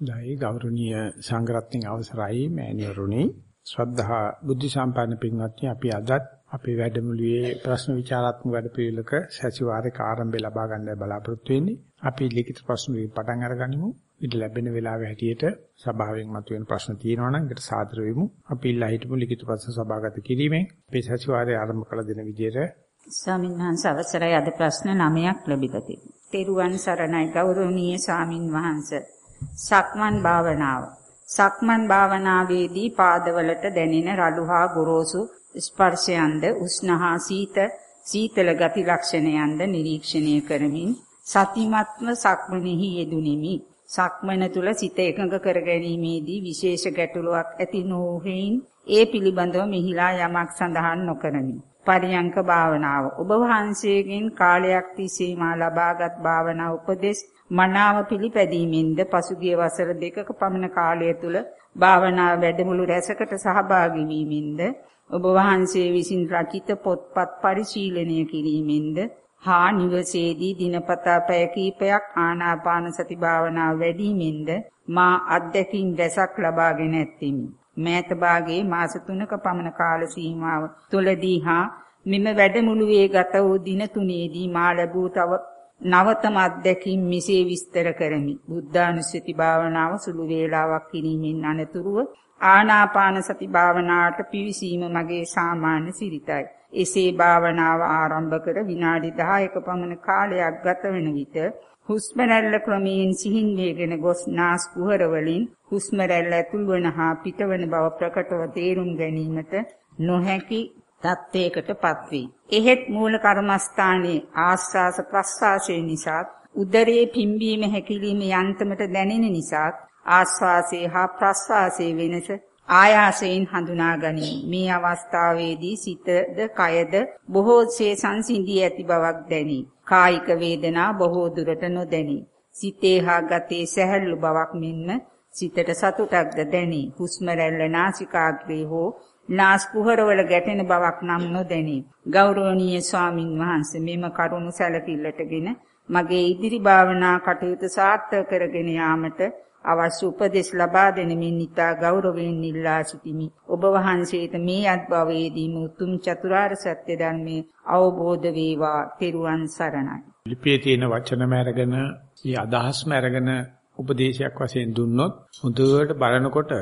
දෛ ගෞරවනීය සංඝරත්නයේ අවසරයි මෑණිවරුනි ශ්‍රද්ධා බුද්ධ සම්පන්න පින්වත්නි අපි අදත් අපේ වැඩමුළුවේ ප්‍රශ්න විචාරාත්මක වැඩපිළිවෙලක සැසිවාරයක ආරම්භය ලබා ගන්නයි බලාපොරොත්තු වෙන්නේ. අපි ලිඛිත ප්‍රශ්න වලින් පටන් අරගනිමු. ඊට ලැබෙන වෙලාවේ හැටියට සභාවෙන් මතුවෙන ප්‍රශ්න තියෙනවා නම් ඒකට සාදර වෙමු. අපි ඉල්ලා හිටමු ලිඛිත ප්‍රශ්න සභාගත කිරීමෙන් අපේ සැසිවාරය ආරම්භ කළ දින විදියට ස්වාමීන් වහන්සේ අවසරයි අද ප්‍රශ්න 9ක් ලැබිලා තිබෙනවා. තෙරුවන් සරණයි ගෞරවනීය ස්වාමින් වහන්සේ. සක්මන් භාවනාව. සක්මන් භාවනාවේදී පාදවලට දැනෙන රළු හා ගොරෝසු ස්පර්ශයන්ද උෂ්ණහා සීත සීතල ගති ලක්ෂණයන්ද නිරීක්ෂණය කරමින් සතිමත්ව සක්මනෙහි යෙදුනිමි. සක්මන තුල සිත එකඟ කර ගැනීමේදී විශේෂ ගැටලුවක් ඇති නොහෙයින් ඒ පිළිබඳව මෙහිලා යමක් සඳහන් නොකරමි. පරියංක භාවනාව ඔබ වහන්සේගෙන් කාලයක් තිස්සේ මා ලබාගත් භාවනා උපදෙස් මනාව පිළිපැදීමෙන්ද පසුගිය වසර දෙකක පමණ කාලය තුල භාවනා වැඩමුළු රැසකට සහභාගී වීමෙන්ද ඔබ වහන්සේ විසින් රචිත පොත්පත් පරිශීලනය කිරීමෙන්ද හා නිවසේදී දිනපතා පැය කිහිපයක් ආනාපාන සති භාවනාව වැඩිමෙන්ද මා අත්දැකීම් රැසක් ලබාගෙන ඇත්තෙමි. මෑත භාගයේ මාස 3ක පමණ කාල සීමාව තුලදී හා මෙම වැඩමුළුවේ ගත වූ දින තුනේදී මා ලැබූ තව නවතම අත්දැකීම් මෙසේ විස්තර කරමි. බුද්ධානුස්සති භාවනාව සුළු වේලාවක් කිරීමෙන් අනතුරුව ආනාපාන සති භාවනාවට පිවිසීම මගේ සාමාන්‍ය සිරිතයි. එසේ භාවනාව ආරම්භ කර විනාඩි 10ක පමණ කාලයක් ගත වෙන විට හුස්ම රැල්ල ක්‍රමයෙන් සිහින් වේගෙන ගොස් නාස් කුහර වලින් හුස්ම රැල්ල ඇතුල් වන හා පිටවන බව ප්‍රකටව තේරුම් ගැනීමට නොහැකි තත්වයකටපත් වේ. එහෙත් මූල කර්මස්ථානයේ ආස්වාස ප්‍රස්වාසයේ නිසා උදරයේ පිම්බීම හැකිලිම යන්තමට දැනෙන නිසා ආස්වාසයේ හා ප්‍රස්වාසයේ වෙනස ආයාසයෙන් හඳුනා ගනී. මේ අවස්ථාවේදී සිතද කයද බොහෝසේ සංසිඳී ඇති බවක් දැනේ. කායික වේදනා බොහෝ දුරට නොදැනී. සිතේ හා ගතේ සැහැල්ලු බවක් මෙන්ම සිතට සතුටක්ද දැනේ. හුස්ම රැල්ල නාසිකාග්‍රේ හෝ නාස් කුහරවල ගැටෙන බවක් නම් නොදැනේ. ගෞරවනීය ස්වාමින් වහන්සේ මෙම කරුණු සැලකිල්ලටගෙන මගේ ඉදිරි භාවනා කටයුතු සාර්ථක කරගෙන යාමට අවශ්‍ය උපදෙස් ලබා දෙනමින් ඉතා ගෞරවයෙන් ඉල්ලා සිටිමි. ඔබ වහන්සේට මේ අත්භවයේදීම උතුම් චතුරාර්ය සත්‍ය ධර්මයේ අවබෝධ වේවා. තෙරුවන් සරණයි. ලිපියේ තියෙන වචනම අරගෙන, ඊ අදහස්ම අරගෙන උපදේශයක් වශයෙන් දුන්නොත් හොඳට බලනකොට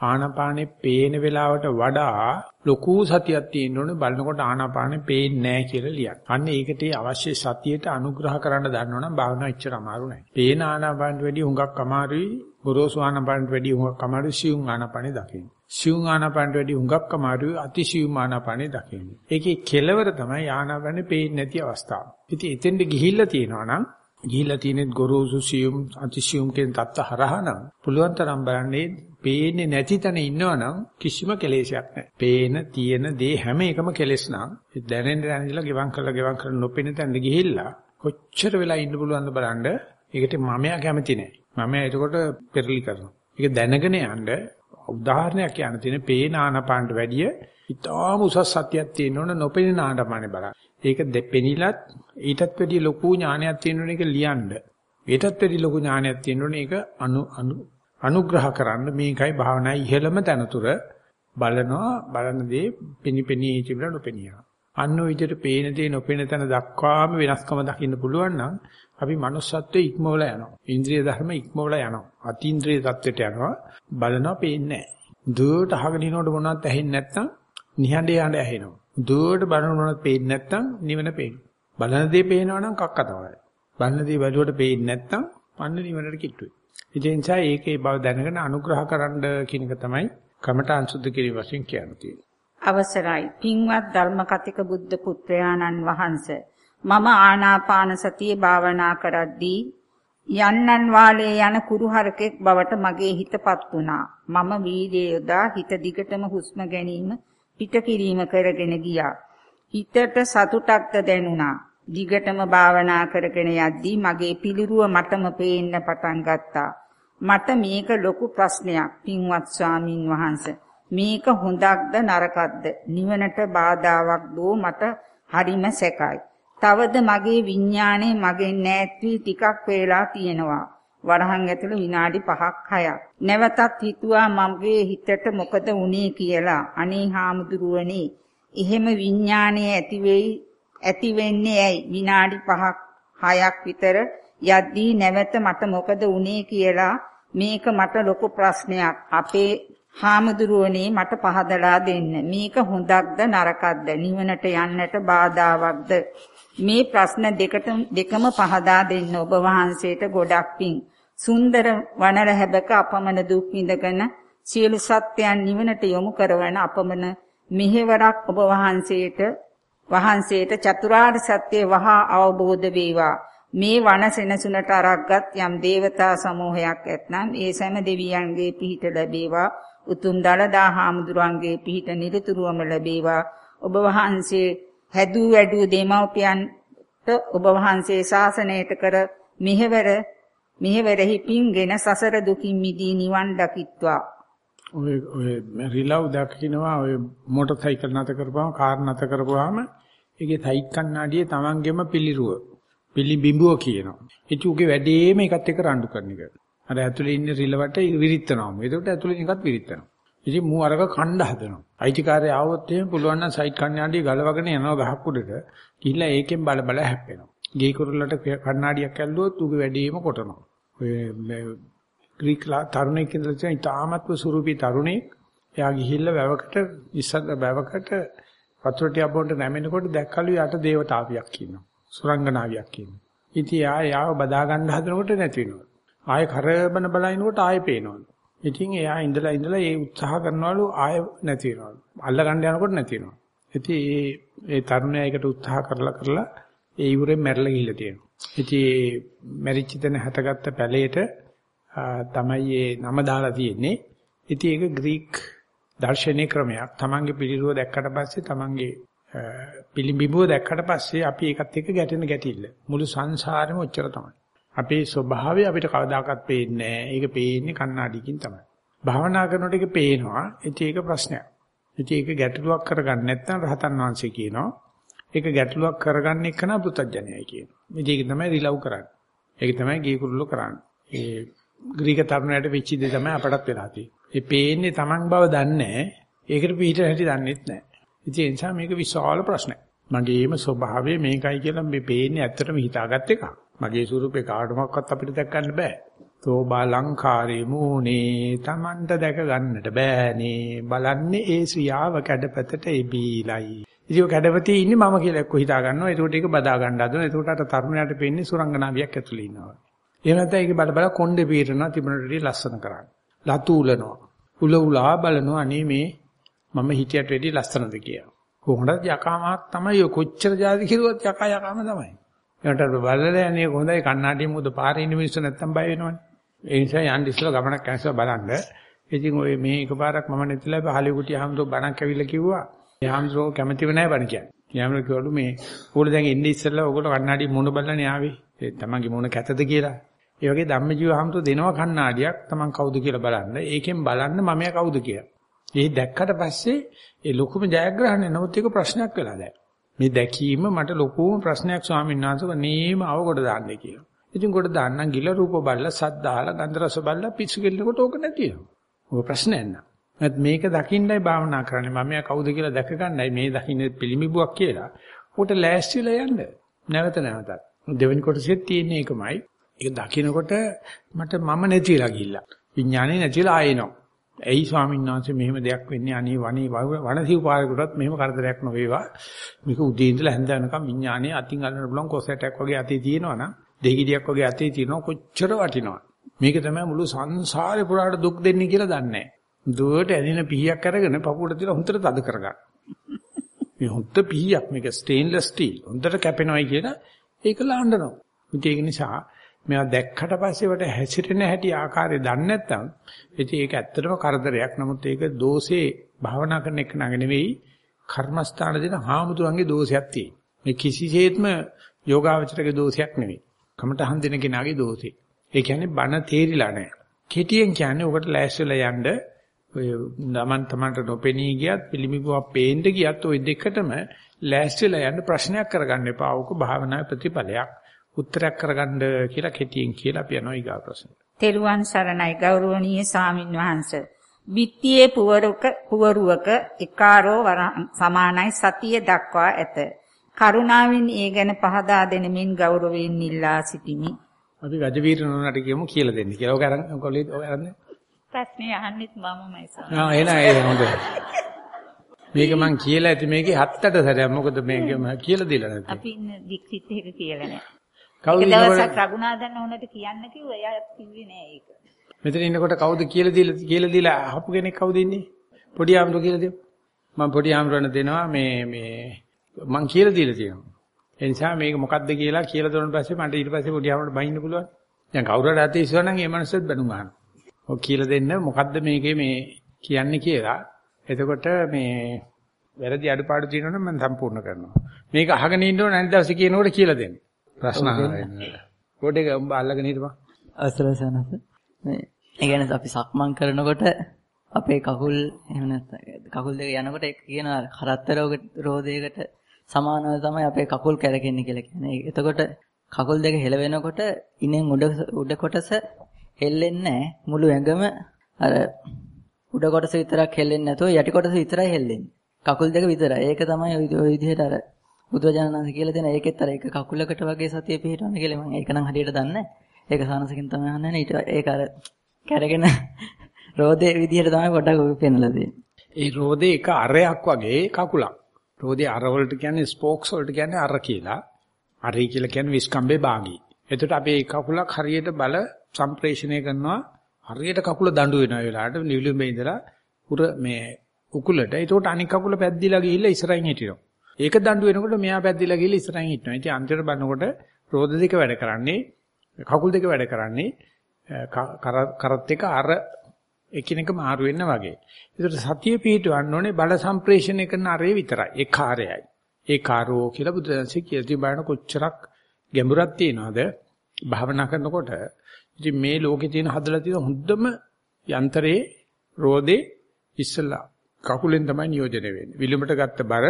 ආනාපානේ පේන වෙලාවට වඩා ලොකු සතියක් තියෙන්න ඕනේ බලනකොට ආනාපානේ පේන්නේ නැහැ කියලා ලියන්න. අන්න ඒකට අවශ්‍ය සතියට අනුග්‍රහ කරන්න දන්නවනම් භාවනාව එච්චර අමාරු නෑ. පේන ආනාපානට වැඩිය හුඟක් අමාරුයි ගොරෝසු ආනාපානට වැඩිය හුඟක් අමාරුයි සියුම් ආනාපානේ දකින්න. සියුම් ආනාපානට වැඩිය හුඟක් අමාරුයි අතිසියුම් ආනාපානේ දකින්න. ඒකේ කෙලවර තමයි ආනාපානේ පේන්නේ නැති අවස්ථාව. ඉතින් එතෙන්ට ගිහිල්ලා තියෙනවා නම් ගිහිලා තියෙනෙත් ගොරෝසු සියුම් අතිසියුම් කියන தත්ත හරහනම් පුළුවන් තරම් බලන්නේ පේන්නේ නැති තැන ඉන්නවනම් කිසිම කෙලෙසයක් නැහැ. පේන තියෙන දේ හැම එකම කෙලෙස් නම් දැනෙන්න දැනෙන්න ගෙවම් කරලා ගෙවම් කරලා නොපෙනෙන තැනට ගිහිල්ලා කොච්චර වෙලා ඉන්න පුළුවන්ද බලන්න. ඒකට මමයා කැමති නැහැ. මමයා එතකොට පෙරලි කරනවා. ඒක දැනගෙන යන්න උදාහරණයක් කියන්න තියෙන පේන ආනපානට වැඩිය ඉතාම උසස් සත්‍යයක් තියෙනවනේ නොපෙනෙන ආනපානේ බලන්න. ඒක දෙපෙනිලත් ඊටත් වැඩිය ලොකු ඥානයක් තියෙනවනේ ඒක ලියන්න. ඊටත් වැඩිය ලොකු ඥානයක් තියෙනවනේ ඒක අනු අනුග්‍රහ කරන්න මේකයි භාවනායි ඉහෙළම තනතුර බලනවා බලන දේ පිනිපෙනී තිබුණා නොපෙනියනවා. අන්න ඔය විදිහට පේන දේ නොපෙන තැන දක්වාම වෙනස්කම දකින්න පුළුවන් නම් අපි manussත්වයේ ඉක්මවල යනවා. ඉන්ද්‍රිය ධර්ම ඉක්මවල යනවා. අතීන්ද්‍රිය தත්වෙට යනවා. බලනවා පේන්නේ නැහැ. දුවට අහගෙන ඉනකොට මොනවත් ඇහෙන්නේ නැත්නම් නිහඬ යන්න ඇහෙනවා. දුවට බලනකොට පේන්නේ නැත්නම් නිවන පේනවා. බලන දේ පේනවා නම් කක්ක තමයි. බලන දේ බැලුවට පේන්නේ නැත්නම් අන්න නිවනට කිට්ටුයි. ඒ නිසා ඒකේ බව දැනගෙන අනුග්‍රහ කරන්න කියන එක තමයි කමඨාන් සුද්ධ කිරීම වශයෙන් කියන්නේ. අවසරයි පින්වත් ධර්ම කතික බුද්ධ පුත්‍රයාණන් වහන්සේ මම ආනාපාන සතිය භාවනා කරද්දී යන්නන් වාලේ යන කුරුහරකෙක් බවට මගේ හිතපත් වුණා. මම වීර්යය යොදා හිත දිගටම හුස්ම ගැනීම පිට කිරීම කරගෙන ගියා. හිතට සතුටක්ද දැනුණා. දිගටම භාවනා කරගෙන යද්දී මගේ පිළිරුව මටම පේන්න පටන් ගත්තා. මට මේක ලොකු ප්‍රශ්නයක් පින්වත් ස්වාමින් වහන්සේ. මේක හොඳක්ද නරකක්ද? නිවනට බාධාවක් දෝ මට හරිම සැකයි. තවද මගේ විඥාණය මගෙන් ඈත් වී ටිකක් වේලා තියෙනවා. වරහන් ඇතුළේ විනාඩි 5ක් 6ක්. නැවතත් හිතුවා මගේ හිතට මොකද වුනේ කියලා. අනේ හාමුදුරුවනේ එහෙම විඥානය ඇති වෙයි ඇති වෙන්නේ ඇයි? විනාඩි 5ක් 6ක් විතර යද්දී නැවත මට මොකද වුනේ කියලා මේක මට ලොකු ප්‍රශ්නයක්. අපේ හාමුදුරුවනේ මට පහදලා දෙන්න. මේක හොඳක්ද නරකක්ද? නිවනට යන්නට බාධාවත්ද? මේ ප්‍රශ්න දෙකට දෙකම පහදා දෙන්න ඔබ වහන්සේට ගොඩක් පිං. සුන්දර වනරහැබක අපමණ දුක් විඳගෙන සියලු සත්‍යයන් නිවනට යොමු කරවන අපමණ මෙහෙවරක් ඔබ වහන්සේට වහන්සේට චතුරාර්ය සත්‍ය වහා අවබෝධ වේවා. මේ වන සෙනසුනට අරක්ගත් යම් දේවතා සමූහයක් ඇතනම් ඒ සෑම දෙවියන්ගේ පිහිට ලැබේවා. උතුම් දලදා හාමුදුරන්ගේ පිහිට නිරතුරුවම ලැබේවා. ඔබ වහන්සේ හැදූ වැඩූ දෙමව්පියන්ට ඔබ වහන්සේ ශාසනයට කර මෙහෙවර මෙහෙවරෙහි පිංගෙන සසර දුකින් මිදී නිවන් දකිත්වා. ඔය ඔය රිලව් දකින්නවා ඔය මොටර් සයිකල් නැත කරපුවාම කාර් නැත කරපුවාම ඒකේ සයික් කණ්ණාඩියේ Tamanගෙම පිළිරුව පිළිබිඹුව කියනවා. ඉතින් උගේ වැඩේම එකත් එක්ක රණ්ඩු කරන එක. අර ඇතුලේ ඉන්න රිලවට විරිත්තනවා. ඒකට ඇතුලේ එකත් විරිත්තනවා. ඉතින් මූ අරක කණ්ඩ හදනවා. අයිතිකාරය ආවොත් එහෙම පුළුවන් නම් සයිඩ් කණ්ණාඩිය ගලවගෙන යනවා ගහක් උඩට. ගිහිල්ලා ඒකෙන් බල බල හැප්පෙනවා. ගේ කුරුල්ලට කණ්ණාඩියක් ඇල්ලුවොත් උගේ වැඩේම කොටනවා. ඔය ග්‍රීක තරුණයෙක් ඉඳලා තියෙන ඉතාමත්ව සුරූපී තරුණයෙක්. එයා ගිහිල්ලා වැවකට ඉස්සර වැවකට වතුර ටික බොන්න නැමෙනකොට දැක්කලු යට දේවතාවියක් ඉන්නවා. සුරංගනාවියක් ඉන්නවා. ඉතින් ආය යාව බදා ගන්න හදනකොට නැති වෙනවා. ආය කරබන බලනකොට ආය පේනවලු. ඉතින් එයා ඉඳලා ඉඳලා ඒ උත්සාහ කරනවලු ආය නැති වෙනවලු. අල්ල ගන්න යනකොට නැති වෙනවා. ඉතින් ඒ ඒ තරුණයා ඒකට උත්සාහ කරලා කරලා ඒ ඉවුරෙන් මැරලා ගිහිල්ලා තියෙනවා. ඉතින් ඒ මැරිච්ච තැන හැටගත්ත පැලේට තමයි ඒ නම දාලා තියෙන්නේ. ඉතින් ඒක ග්‍රීක දර්ශනීය ක්‍රමයක්. Tamange පිළිරුව දැක්කට පස්සේ Tamange පිළිඹිබුව දැක්කට පස්සේ අපි ඒකත් එක්ක ගැටෙන ගැටිල්ල. මුළු සංසාරෙම ඔච්චර තමයි. අපේ ස්වභාවය අපිට කවදාකවත් පේන්නේ නැහැ. ඒක පේන්නේ කණ්ණාඩියකින් තමයි. භාවනා කරනකොට ඒක පේනවා. ඉතින් ඒක ප්‍රශ්නයක්. ඉතින් ඒක ගැටලුවක් කරගන්න නැත්නම් රහතන් වහන්සේ කියනවා. ඒක ගැටලුවක් කරගන්න එක නා පුතඥයයි කියනවා. ඉතින් ඒක තමයි රිලව් කරන්නේ. ඒක තමයි ගීකුරුල්ල කරන්නේ. ඒ ග්‍රීක තරුණයට වෙච්ච දේ තමයි අපටත් වෙලා තියෙන්නේ. ඒ පේන්නේ Taman බව දන්නේ ඒකට පිට හැටි දන්නෙත් නැහැ. ඉතින් ඒ නිසා මේක විශාල ප්‍රශ්නයක්. මගේම ස්වභාවය මේකයි කියලා මේ පේන්නේ ඇත්තටම හිතාගත් එකක්. මගේ ස්වරූපේ කාටවත් අපිට දැක් ගන්න බෑ. තෝබා ලංකාරේ මූනේ Tamanට දැක ගන්නට බෑනේ. බලන්නේ ඒ ශ්‍රියාව කැඩපතට එබීලයි. ඉතින් ඔය කැඩපතේ ඉන්නේ මම කියලා එක්ක හිතා ගන්නවා. ඒකට ඒක බදා ගන්න හදනවා. ඒකට අර තරුණයාට පෙන්නේ සුරංගනාවියක් ඇතුළේ ඉන්නවා. එහෙම නැත්නම් ඒක බල බල කොණ්ඩේ පීරනවා තිබුණටදී ලස්සන කරන්නේ. ලතු උලනවා. උල උලා බලනවා අනේ මේ මම හිතියට වැඩි ලස්සනද කියලා. කොහොමද යකාමක් තමයි කොච්චර જાති කිරුවත් යකා යකාම තමයි. ඒකට බලලා යන්නේ හොඳයි කන්නාඩිය මුද පාරේ ඉන්න මිනිස්සු නැත්තම් බය වෙනවනේ. ඒ නිසා යන්න ඉස්සලා ගමනක් කැන්සල් බලන්න. ඉතින් ඔය මේ එකපාරක් මම නැතිලා පහලේ කුටි හම්දෝ බණක් ඇවිල්ලා කිව්වා. ඒ හම්දෝ කැමතිව නැහැ බණ කියන්නේ. යාමර කිව්වලු මේ ඕගොල්ලෝ දැන් ඉන්නේ ඉස්සලා ඕගොල්ලෝ කන්නාඩිය මුණ බලන්නේ ආවේ. ඒ තමන්ගේ මුණ කැතද කියලා. ඒ වගේ ධම්මජීව හම්තු දෙනවා කණ්ණාඩියක් Taman කවුද කියලා බලන්න. ඒකෙන් බලන්න මමයා කවුද කියලා. ඒ දැක්කට පස්සේ ඒ ලොකුම ජයග්‍රහණය නමුත් ඒක ප්‍රශ්නයක් වෙලා දැන්. මේ දැකීම මට ලොකුම ප්‍රශ්නයක් ස්වාමීන් වහන්සේ නේම අවකොට දාන්නේ කියලා. ඉතින් කොට දාන්නම් ගිල රූප බලලා සද්දාලා ගන්ධ රස බලලා පිස්සු කෙල්ලකට ඕක නැති වෙනවා. ඔය ප්‍රශ්නයක් නෑ. නැත් මේක දකින්නයි භාවනා කරන්නේ. මම කවුද කියලා දැක ගන්නයි මේ දකින්නේ පිළිමිබුවක් කියලා. උට ලෑස්තිලා යන්න. නැවත නැවතත්. දෙවෙනි කොටසෙත් තියෙන එකමයි. ඒක දකිනකොට මට මම නැතිලා ගිහිල්ලා. විඥානේ නැතිලා ආයෙනවා. ඇයි ස්වාමීන් වහන්සේ මෙහෙම දෙයක් වෙන්නේ අනේ වනේ වනසිව් පාරකටත් මෙහෙම කරදරයක් නොවේවා. මේක උදේ ඉඳලා හැන්ද වෙනකම් විඥානේ අතින් අල්ලන්න පුළුවන් කොසටයක් වගේ අතේ තියෙනවනම් දෙහිගිඩියක් වගේ අතේ තියෙනවා කොච්චර වටිනවද? මේක තමයි මුළු සංසාරේ පුරාට දුක් දෙන්නේ කියලා දන්නේ නැහැ. දුවට ඇදින පිහියක් අරගෙන පපුවට තියලා හුන්තර තද කරගන්න. මේ හුන්ත පිහියක් මේක ස්ටේන්ලස් ස්ටීල්. හුන්තර කැපෙනවයි කියලා ඒක ලාඬනවා. ඒක නිසා මේවා දැක්කට පස්සේ වට හැසිරෙන හැටි ආකාරය දන්නේ නැත්නම් ඉතින් ඒක ඇත්තටම කරදරයක්. නමුත් ඒක දෝෂේ භාවනා කරන එක නග නෙවෙයි කර්මස්ථාන දෙන හාමුදුරන්ගේ දෝෂයක් තියෙන. මේ කිසිසේත්ම යෝගාවචරගේ දෝෂයක් නෙවෙයි. කමටහන් දෙන කෙනාගේ දෝෂේ. ඒ කියන්නේ බන තේරිලා නැහැ. කෙටියෙන් කියන්නේ ඔකට ලෑස්තිලා යන්න ඔය නමන් තමන්ට නොපෙනී ගියත් පිළිමිබුවක් පේන්න ගියත් ওই දෙකටම ලෑස්තිලා යන්න ප්‍රශ්නයක් කරගන්න එපා. ඕක භාවනාවේ ප්‍රතිඵලයක්. උත්තරයක් කරගන්න කියලා කෙටියෙන් කියලා අපි යනවා ඊගා ප්‍රශ්න. තෙරුවන් සරණයි ගෞරවනීය සාමින් වහන්සේ. බිත්තියේ පුවරුක පුවරුවක එකාරෝ සමානයි සතිය දක්වා ඇත. කරුණාවෙන් ඒ ගැන පහදා දෙනමින් ගෞරවයෙන් ඉල්ලා සිටිමි. අපි ගජවීර නෝනාට කියමු කියලා දෙන්න කියලා. ඔක අරන් කොලේ ඔය අරන්නේ. ප්‍රශ්නේ අහන්නෙත් මමමයි සාම. ආ එන ඒ හොඳයි. මේක මං කියලා ඇති මේකේ හත්තට සැරයක් මොකද මේක මම කියලා දෙලා නැති. අපි ඉන්න දික්සිත් එක කියලා නෑ. කවුද දවසක් රඝුනාදන් ඕනට කියන්න කිව්වා එයා කිව්වේ නෑ ඒක. මෙතන ඉන්නකොට කවුද කියලා දීලා කියලා දීලා අහපු කෙනෙක් කවුද ඉන්නේ? පොඩි ආම්රු කියලා දෙමු. මම පොඩි ආම්රුවන දෙනවා මේ මේ මං කියලා දීලා තියෙනවා. ඒ නිසා මේක මොකද්ද කියලා කියලා දුන්නාට පස්සේ මට ඊට පස්සේ පොඩි ආම්රුවට බයින්න පුළුවන්. දැන් කවුරු හරි අතේ ඉස්සුවා නම් ඒ මනසෙත් බැනුම් අහනවා. ඔය කියලා දෙන්න මොකද්ද මේකේ මේ කියන්නේ කියලා. එතකොට මේ වැරදි අඩුපාඩු තියෙනවනම් මම සම්පූර්ණ කරනවා. මේක අහගෙන ඉන්න ඕන අනිත් දවසේ කියනකොට කියලා දෙන්න. ප්‍රශ්න අහන්න. කොට එක උඹ අල්ලගෙන හිටපන්. අවසරයි සනස. මේ ඒ කියන්නේ අපි සක්මන් කරනකොට අපේ කකුල් එහෙම නැත්නම් කකුල් දෙක යනකොට ඒක කියන කරත්ත රෝධයකට සමානව තමයි අපේ කකුල් කැරකෙන්නේ කියලා කියන්නේ. එතකොට කකුල් දෙක හෙලවෙනකොට ඉනෙන් උඩ උඩ කොටස හෙල්ලෙන්නේ මුළු ඇඟම අර උඩ කොටස විතරක් හෙල්ලෙන්නේ නැතුව යටි කොටස විතරයි හෙල්ලෙන්නේ. කකුල් දෙක විතරයි. ඒක තමයි ওই විදිහට අර බුදුරජාණන් කියලා දෙන ඒකෙත් අර එක කකුලකට වගේ සතිය පිහිටවන්න කියලා මම ඒක නම් හරියට දන්නේ නැහැ. ඒක සානසකින් තමයි අහන්නේ. ඊට ඒක අර කැරගෙන රෝදේ විදිහට තමයි පොඩක් ඔය පෙන්ලා දෙන්නේ. ඒ රෝදේ එක අරයක් වගේ කකුලක්. රෝදේ අර වලට කියන්නේ ස්පෝක්ස් වලට කියන්නේ අර කියලා. අරයි කියලා කියන්නේ විස්කම්බේ භාගී. එතකොට අපි ඒ කකුලක් හරියට බල සම්ප්‍රේෂණය කරනවා. හරියට කකුල දඬු වෙන වෙලාවට නිවිලුඹේ ඉඳලා උර මේ උකුලට. එතකොට අනික් කකුල පැද්දිලා ගිහිල්ලා ඉස්සරහින් හිටිනවා. ඒක දඬු වෙනකොට මෙයා පැද්දිලා ගිහිල්ලා ඉස්සරහින් හිටනවා. ඉතින් අන්තිමට බලනකොට රෝද දෙක වැඩ කරන්නේ කකුල් දෙක වැඩ කරන්නේ කරත් එක අර එකිනෙක මාරු වෙන්න වගේ. ඒකට සතිය පිහිටවන්න ඕනේ බල සම්ප්‍රේෂණය කරන අරේ විතරයි. ඒ කාර්යයයි. ඒ කාරෝ කියලා බුදුදහමේ කියති බලන කොච්චරක් ගැඹුරක් තියනවද භාවනා කරනකොට. ඉතින් මේ ලෝකේ තියෙන හදලා තියෙන හොඳම යන්ත්‍රයේ රෝදේ ඉස්සලා කකුලෙන් තමයි නියෝජනය වෙන්නේ. විලුඹට ගත්ත බර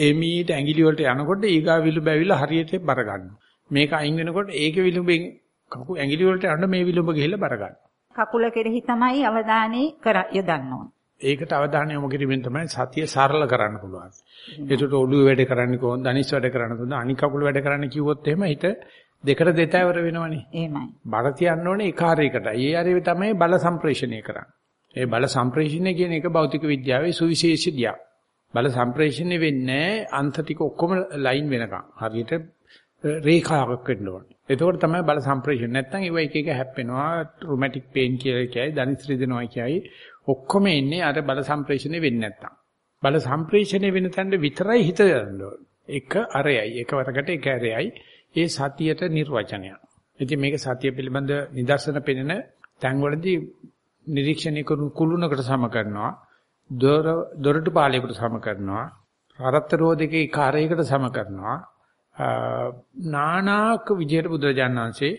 එමීට ඇඟිලි වලට යනකොට ඊගා විලුඹ ඇවිල්ලා හරියට බර ගන්නවා. මේක අයින් වෙනකොට ඒකේ විලුඹෙන් කකු ඇඟිලි වලට යන මේ විලුඹ ගිහිල්ලා බර ගන්නවා. කකුල කෙරෙහි තමයි අවධානය කර යොදන්න ඕන. ඒකට අවධානය යොමු කිරීමෙන් තමයි සතිය සරල කරන්න පුළුවන්. ඒකට ඔළුව වැඩ කරන්නේ කොහොමද? අනිස් වැඩ කරන්න කොහොමද? අනික් කකුල වැඩ කරන්න කිව්වොත් එහෙම හිත දෙකට දෙතෑවර වෙනවනේ. එහෙමයි. බර තියන්න ඕනේ ඒ කාර්යයකටයි. ඒ ආරේ තමයි බල සම්ප්‍රේෂණය කරන්නේ. ඒ බල සම්ප්‍රේෂණය කියන එක භෞතික විද්‍යාවේ සුවිශේෂී දියක්. බල සම්ප්‍රේෂණය වෙන්නේ අන්ත ටික ඔක්කොම ලයින් වෙනකම්. හරියට රේඛාවක් වෙන්න ඕනේ. එතකොට තමයි බල සම්ප්‍රේෂණ. නැත්නම් ඒව එක එක හැප්පෙනවා, රුමැටික් පේන් කියලා කියයි, දනිස් රිදෙනවා කියයි. ඔක්කොම එන්නේ අර බල සම්ප්‍රේෂණය වෙන්නේ නැත්නම්. බල සම්ප්‍රේෂණය වෙන තැනට විතරයි හිත යන්න ඕනේ. එක අරයයි, එකවරකට එක අරයයි. ඒ සතියට නිර්වචනය. ඉතින් මේක සතිය පිළිබඳ නිදර්ශන පෙන්වන තැන්වලදී නිරීක්ෂණය කරන කුළුණකට සම කරනවා. දොර දොරටු පාලයකට සම කරනවා. රත්ත රෝධකේ කාර්යයකට සම කරනවා. නානාක විජයට බුදුරජාණන් වහන්සේ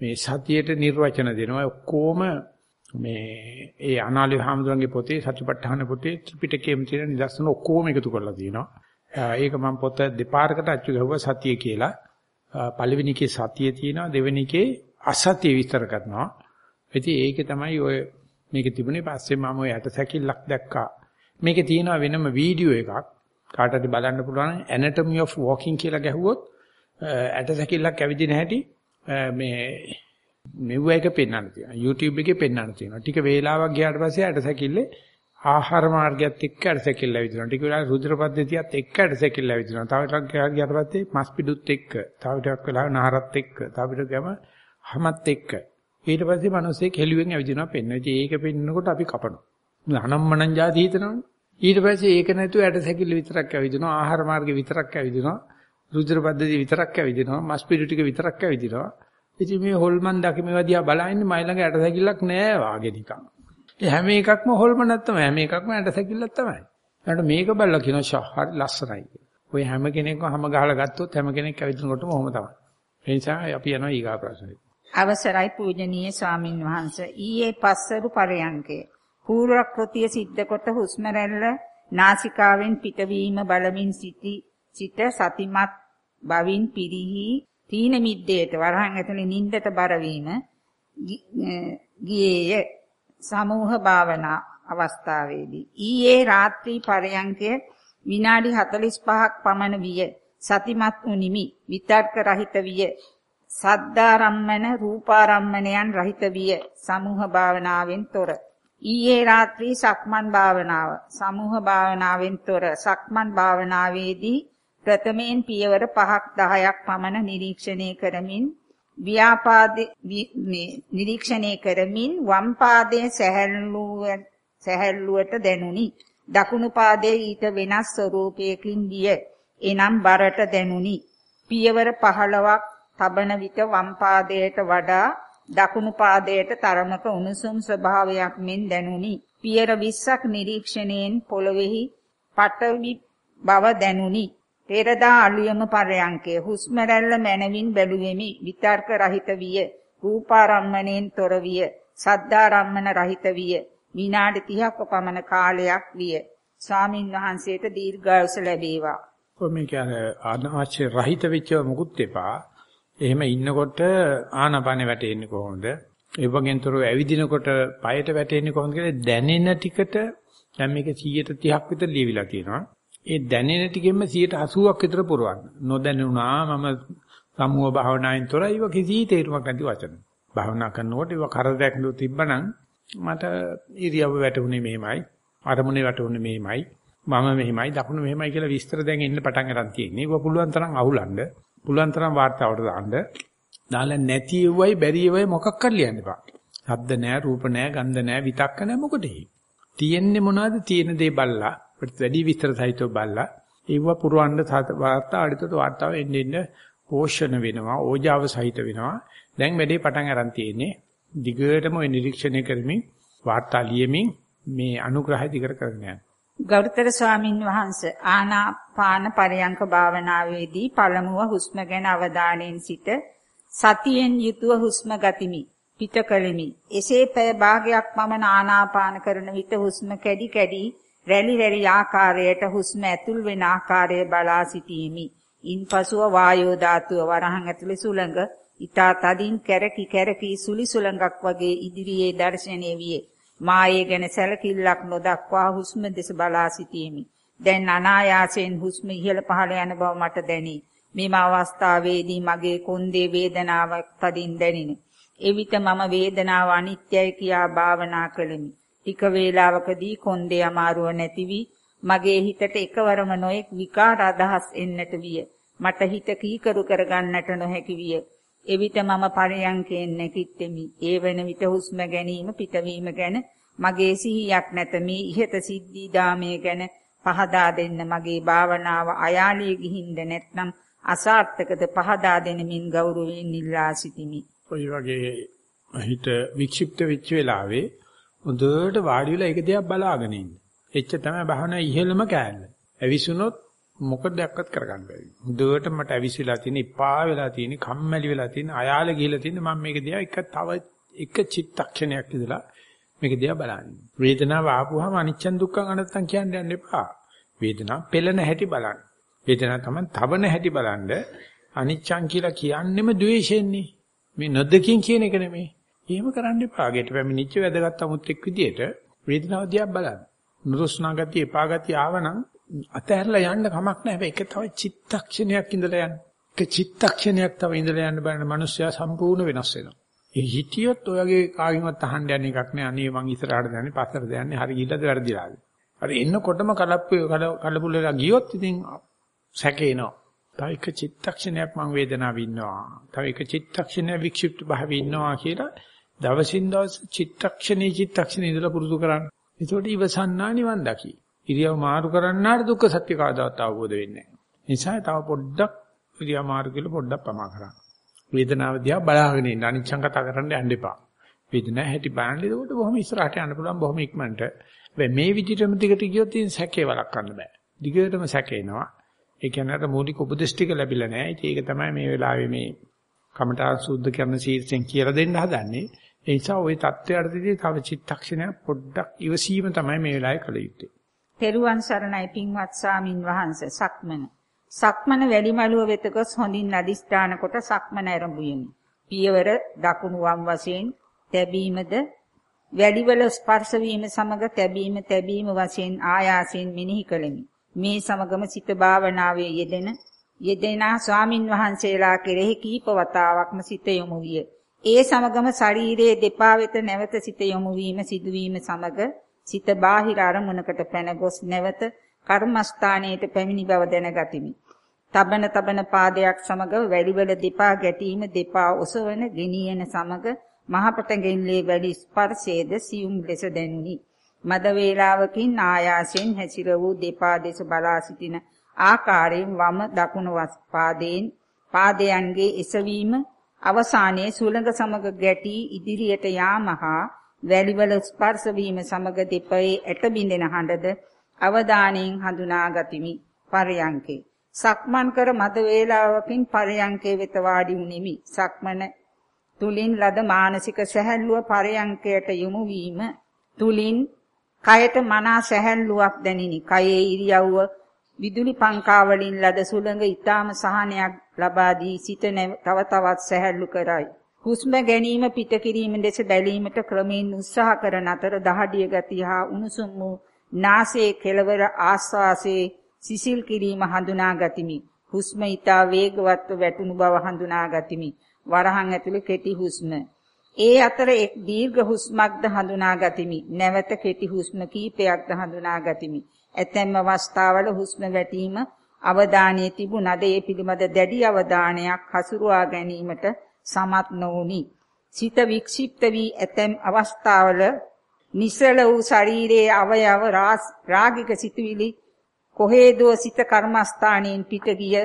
මේ සතියට නිර්වචන දෙනවා ඔක්කොම මේ ඒ අනාලි හාමුදුරන්ගේ පොතේ සතිපට්ඨාන පොතේ ත්‍රිපිටකයේම තියෙන නිදර්ශන ඔක්කොම එකතු කරලා තියෙනවා. ඒක මම පොත දෙපාරකට අච්චු ගහුවා සතිය කියලා. පළවෙනි එකේ සතිය තියෙනවා දෙවෙනි එකේ අසතිය විස්තර කරනවා. ඉතින් ඒකේ තමයි ඔය මේක තිබුණේ පස්සේ මම ඔය ඇට සැකිල්ලක් දැක්කා. මේකේ තියෙනවා වෙනම වීඩියෝ එකක්. කාට හරි බලන්න පුළුවන් anatomy of walking කියලා ගැහුවොත් ඇට සැකිල්ලක් ඇවිදින හැටි මේ මෙව්ව එක පෙන්වන්න තියෙනවා. YouTube එකේ පෙන්වන්න තියෙනවා. ටික වේලාවක් ගියාට පස්සේ ඇට සැකිල්ලේ ආහාර මාර්ගයත් එක්ක ඇට සැකිල්ල ඇවිදිනවා. ටික වෙලාවක් රුධිර පද්ධතියත් එක්ක ඇට සැකිල්ල ඇවිදිනවා. තව ටිකක් ගියාට පස්සේ මස් පිඩුත් එක්ක, තව ටිකක් වෙලාවක් නහරත් එක්ක, තව ටිකක් ගම හමත් එක්ක. ඊට පස්සේ මිනිස්සේ කෙළුවෙන් ඇවිදිනවා පෙන්වනවා. ඉතින් ඒක පෙන්නකොට අපි කපනවා. අනම්මනං જાති හිතනවනේ. ඊට පස්සේ ඒක නැතුව ඇට සැකිල්ල විතරක් ඇවිදිනවා ආහාර මාර්ග විතරක් ඇවිදිනවා රුධිර පද්ධතිය විතරක් ඇවිදිනවා මස් පිඩු ටික විතරක් ඇවිදිනවා ඉතින් මේ හොල්මන් දකිමේවා දිහා බලන්නේ මයි ළඟ ඇට සැකිල්ලක් නෑ වාගේ නිකන්. ඒ හැම එකක්ම හොල්මනක් තමයි හැම එකක්ම ඇට සැකිල්ලක් තමයි. ඊට මේක බලලා කියනවා ෂා හරි ලස්සනයි. ඔය හැම කෙනෙක්ම හැම ගහලා ගත්තොත් හැම කෙනෙක් ඇවිදිනකොටම ඔහොම තමයි. ඒ නිසා අපි යනවා ඊගා ප්‍රශ්නෙට. අවසරයි පූජනීය ස්වාමින් වහන්සේ. ඊයේ පස්සරු පරයන්කේ පූර්ව කෘතිය සිද්ධ කොට හුස්ම රැල්ල නාසිකාවෙන් පිටවීම බලමින් සිටි සිට සතිමත් බවින් පිරිහි තීන මිද්දේට වරහන් ඇතුලේ නින්දට බර වීම ගියේය. සමූහ භාවනා අවස්ථාවේදී. ඊයේ රාත්‍රී පරයන්කය විනාඩි 45ක් පමණ විය. සතිමත් උනිමි විතර්ක රහිත විය. සද්දාරම්මන රූපාරම්මණයන් රහිත විය. සමූහ භාවනාවෙන් තොර. ඊයේ රාත්‍රී සක්මන් භාවනාව. සමූහ භාවනාවෙන් තොර. සක්මන් භාවනාවේදී ප්‍රථමයෙන් පියවර 5ක් 10ක් පමණ නිරීක්ෂණය කරමින් ව්‍යාපාදේ නිරීක්ෂණය කරමින් වම් පාදයේ සැහැල්ලුවට දැනුනි දකුණු පාදයේ ඊට වෙනස් ස්වරූපයකින් විය එනම් බරට දැනුනි පියවර 15ක් තබන විට වම් පාදයට වඩා දකුණු පාදයට තරමක උණුසුම් ස්වභාවයක් මෙන් දැනුනි. පියර 20ක් නිරීක්ෂණයෙන් පොළොවේහි පටවි බව දැනුනි. පෙරදා අලුයම පරයන්කේ හුස්ම රැල්ල මනවින් බැලුවෙමි. විතර්ක රහිත විය. රූපාරම්මණයෙන් තොර විය. සද්දාරම්මන රහිත විය. විනාඩි 30ක පමණ කාලයක් විය. ස්වාමින් වහන්සේට දීර්ඝායුෂ ලැබේවා. කොහොමද කියන්නේ ආනාචි රහිත වෙච්ච මුකුත් එපා. එහෙම ඉන්නකොට ආනාපානෙ වැටෙන්නේ කොහොමද? ඒ වගේන්තරෝ ඇවිදිනකොට পায়ට වැටෙන්නේ කොහොමද කියලා දැනෙන ටිකට දැන් මේක 130ක් විතර ලියවිලා තියෙනවා. ඒ දැනෙන ටිකෙන්ම 180ක් විතර පුරවන්න. නොදැනුණා මම සමුහ භාවනාවෙන් තොරයි ඒව කිසි තේරුමක් නැති වචන. භාවනා කරනකොට ඒව කරදරයක් නෙවෙයි තිබ්බනම් මට ඉරියව්ව වැටුනේ මෙහෙමයි. අරමුණේ වැටුනේ මෙහෙමයි. මම මෙහෙමයි දකුණු මෙහෙමයි කියලා විස්තර දැන් එන්න පටන් ගන්න තියෙන්නේ. ඒක පුළුවන් තරම් අහුලන්න. පුළුවන් තරම් වාර්තාවට දාන්න. දාලා නැති එව්වයි බැරි එව්වයි මොකක් කර ලියන්න එපා. ශබ්ද නැහැ, රූප නැහැ, ගන්ධ නැහැ, විතක්ක නැහැ මොකටද? තියෙන්නේ මොනවද? තියෙන දේ බල්ලා. වැඩි විස්තර සහිතව බල්ලා. ඒව පුරවන්න වාර්තා අඩිතට වාර්තාව එන්න එන්න පෝෂණ වෙනවා, ඕජාව සහිත වෙනවා. දැන් වැඩේ පටන් අරන් තියෙන්නේ. දිගටම ওই නිරීක්ෂණය කරමින් වාර්තා ලියමින් මේ අනුග්‍රහය දිගට කරගෙන යන්න. ගෞරවතර ස්වාමින් වහන්සේ ආනාපාන පරයන්ක භාවනාවේදී පළමුව හුස්ම ගැන අවධානයෙන් සිට සතියෙන් යුතුව හුස්ම ගතිමි පිට කළෙමි එසේ පැය භාගයක් පමණ ආනාපාන කරන විට හුස්ම කැඩි කැඩි රැලි රැලි ආකාරයට හුස්ම ඇතුල් වෙන ආකාරය බලා සිටීමි ඉන්පසුව වායෝ ධාතුව වරහන් ඇතුලේ සුළඟ ඊතා තදින් කැරකි කැරකි සුලි සුළඟක් වගේ ඉදිරියේ දැర్శණය වියේ මායේ ගැන සැලකිල්ලක් නොදක්වා හුස්ම දෙස බලා සිටීමි. දැන් අනායාසයෙන් හුස්ම ඉහළ පහළ යන බව මට දැනේ. මෙම අවස්ථාවේදී මගේ කොන්දේ වේදනාවක් තදින් දැනිනි. එවිට මම වේදනාව අනිත්‍යයි කියා භාවනා කළෙමි. ටික වේලාවකදී කොන්දේ අමාරුව නැති වී මගේ හිතට එකවරම නොඑක් විකාර අදහස් එන්නට විය. මට හිත කීකරු කරගන්නට නොහැකි විය. එවිට මම පරයන්කෙන් නැගිට්ටෙමි. ඒ වෙන විට හුස්ම ගැනීම පිටවීම ගැන මගේ සිහියක් නැත මේ ඉහත සිද්ධී දාමයේ ගැන පහදා දෙන්න මගේ භාවනාව අයාලිය ගිහින්ද නැත්නම් අසාර්ථකද පහදා දෙනමින් ගෞරවයෙන් ඉල්ලා සිටිමි. ඔය වගේ හිත වික්ෂිප්ත වෙච්ච වෙලාවේ හොඳට වාඩි වෙලා ඒක දිහා බලාගෙන ඉන්න. එච්ච තමයි භාවනා ඉහෙළම කෑල්ල. ඇවිසුනොත් මොකදයක්වත් කරගන්න බැරි. හොඳට මට ඇවිසිලා තියෙන, ඉපා වෙලා තියෙන, කම්මැලි වෙලා තියෙන, අයාල ගිහිලා තියෙන මම මේක දිහා එක තව එක චිත්තක්ෂණයක් ඉඳලා මේක දිහා බලන්න. වේදනාව ආපුවාම අනිච්චන් දුක්ඛං අනත්තං කියන්න යන්න එපා. වේදනාව පෙළෙන හැටි බලන්න. වේදනාව තමයි තවන හැටි බලන්න. අනිච්චං කියලා කියන්නෙම ද්වේෂෙන්නේ. මේ නොදකින් කියන එක නෙමෙයි. එහෙම කරන්න එපා. ගෙට පැමිණිච්ච වැදගත් අමුත් එක් විදියට වේදනාව දිහා බලන්න. නුරුස්නා ගතිය, එපා ගතිය ආවනම් අතහැරලා යන්න කමක් නැහැ. ඒක තව චිත්තක්ෂණයක් ඉඳලා යන්න. ඒක චිත්තක්ෂණයක් තව ඉඳලා යන්න බලන මිනිස්සයා සම්පූර්ණ වෙනස් වෙනවා. ඒ හිතියොත් ඔයගේ කාගෙන්වත් අහන්න යන එකක් නෑ. අනේ මං ඉස්සරහට යන්නේ පස්සට යන්නේ හරි ගිල්ලද වැරදිලාද. හරි එන්නකොටම කලප්පු කලපුලලා ගියොත් ඉතින් සැකේනවා. තව එක චිත්තක්ෂණයක් මං වේදනාව ඉන්නවා. තව එක චිත්තක්ෂණයක් වික්ෂිප්ත භාවයේ ඉන්නවා කියලා දවසින් දවස චිත්තක්ෂණේ චිත්තක්ෂණේ ඉඳලා පුරුදු කරන්න. එතකොට ඉවසන්නා නිවන් දකි. ඉරියව් මාරු කරන්නාට දුක්ඛ සත්‍ය කවදාවත් අවබෝධ වෙන්නේ නැහැ. නිසා තව පොඩ්ඩක් ඉරියව් මාරු කියලා පොඩ්ඩක් පමා කරන්න. වේදනාව දිහා බලාගෙන ඉන්න. අනිච්චං කතා කරන්න යන්න එපා. වේදනාව හැටි බලන්න. ඒකට බොහොම ඉස්සරහට යන්න පුළුවන් බොහොම ඉක්මනට. හැබැයි මේ විදිහටම දිගට ගියොත් ඉතින් සැකේ වළක්වන්න බෑ. දිගටම සැකේනවා. ඒ කියන්නේ අර මූලික උපදේශ ටික ලැබිලා නැහැ. ඉතින් ඒක තමයි මේ වෙලාවේ මේ කමඨාන් සුද්ධ කරන සීර්ෂෙන් කියලා දෙන්න හදන්නේ. ඒ නිසා ওই தත්ත්වයටදී තව චිත්තක්ෂණයක් පොඩ්ඩක් ඉවසීම තමයි මේ වෙලාවේ කළ යුත්තේ. පෙරුවන් සරණයි පින්වත් ස්වාමින් වහන්සේ සක්මන. සක්මන වැලිමලුව වෙත ගොස් හොඳින් අදිස්ථාන කොට සක්මන ආරම්භුයෙමි. පියවර දකුණු වම් වශයෙන් තැබීමද වැඩිවල ස්පර්ශ වීම සමග තැබීම තැබීම වශයෙන් ආයාසයෙන් මෙනෙහි කළෙමි. මේ සමගම සිත භාවනාවේ යෙදෙන යෙදෙනා ස්වාමින් වහන්සේලා කෙරෙහි කීප වතාවක්ම සිත යොමු විය. ඒ සමගම ශරීරයේ දෙපා වෙත නැවත සිත යොමු වීම සිදුවීම සමග සිත බාහිර අරමුණකට පැන ගොස් නැවත කර්මස්ථානයට පැමිණි බව දැනගතිමි. තබන තබන පාදයක් සමග වැලිවල දෙපා ගැටීම දෙපා ඔසවන ගෙනියන සමග මහපටගෙන්ලේ වැඩි ස්පර්ශයේද සියුම් ලෙස දැනුනි. මද වේලාවකින් ආයාසයෙන් හැසිර වූ දෙපා දෙස බලා සිටින ආකාරයෙන් වම දකුණු පාදයෙන් පාදයන්ගේ එසවීම අවසානයේ සුළඟ සමග ගැටි ඉදිරියට යාමහා වැලිවල ස්පර්ශ වීම සමග දෙපයේ ඇට බිඳෙන හඬද අවධානයෙන් හඳුනා ගතිමි පරයන්කේ. සක්මන් කර මද වේලාවකින් පරයන්කේ වෙත වාඩි වුනිමි. සක්මන තුලින් ලද මානසික සැහැල්ලුව පරයන්කයට යොමු වීම තුලින් කයට මනා සැහැල්ලුවක් දැනිනි. කයේ ඉරියව්ව විදුලි පංකා වලින් ලද සුළඟ ඊටාම සහනයක් ලබා දී සිත තව තවත් සැහැල්ලු කරයි හුස්ම ගැනීම පිට කිරීම දෙස බැලීමට ක්‍රමයෙන් උත්සාහ කරන අතර දහඩිය ගතිය හා උණුසුම් වූ නාසයේ කෙළවර ආස්වාසේ සිසිල් කිරීම හඳුනා ගතිමි. හුස්ම ඊතා වේගවත්ව වැටුණු බව හඳුනා ගතිමි. වරහන් ඇතුලේ කෙටි හුස්ම. ඒ අතර එක් දීර්ඝ හුස්මක්ද හඳුනා ගතිමි. නැවත කෙටි හුස්ම කීපයක්ද හඳුනා ගතිමි. ඇතැම් අවස්ථාවල හුස්ම වැටීම අවධානයේ තිබුණද ඒ පිළිබඳ දැඩි අවධානයක් හසුරුවා ගැනීමට සමත් නොවුනි. සිත වික්ෂිප්ත වී ඇතැම් අවස්ථාවල නිසල වූ ශරීරයේ අවයව රාගික සිතුවිලි කොහේදෝ සිත කර්මස්ථානයෙන් පිට ගිය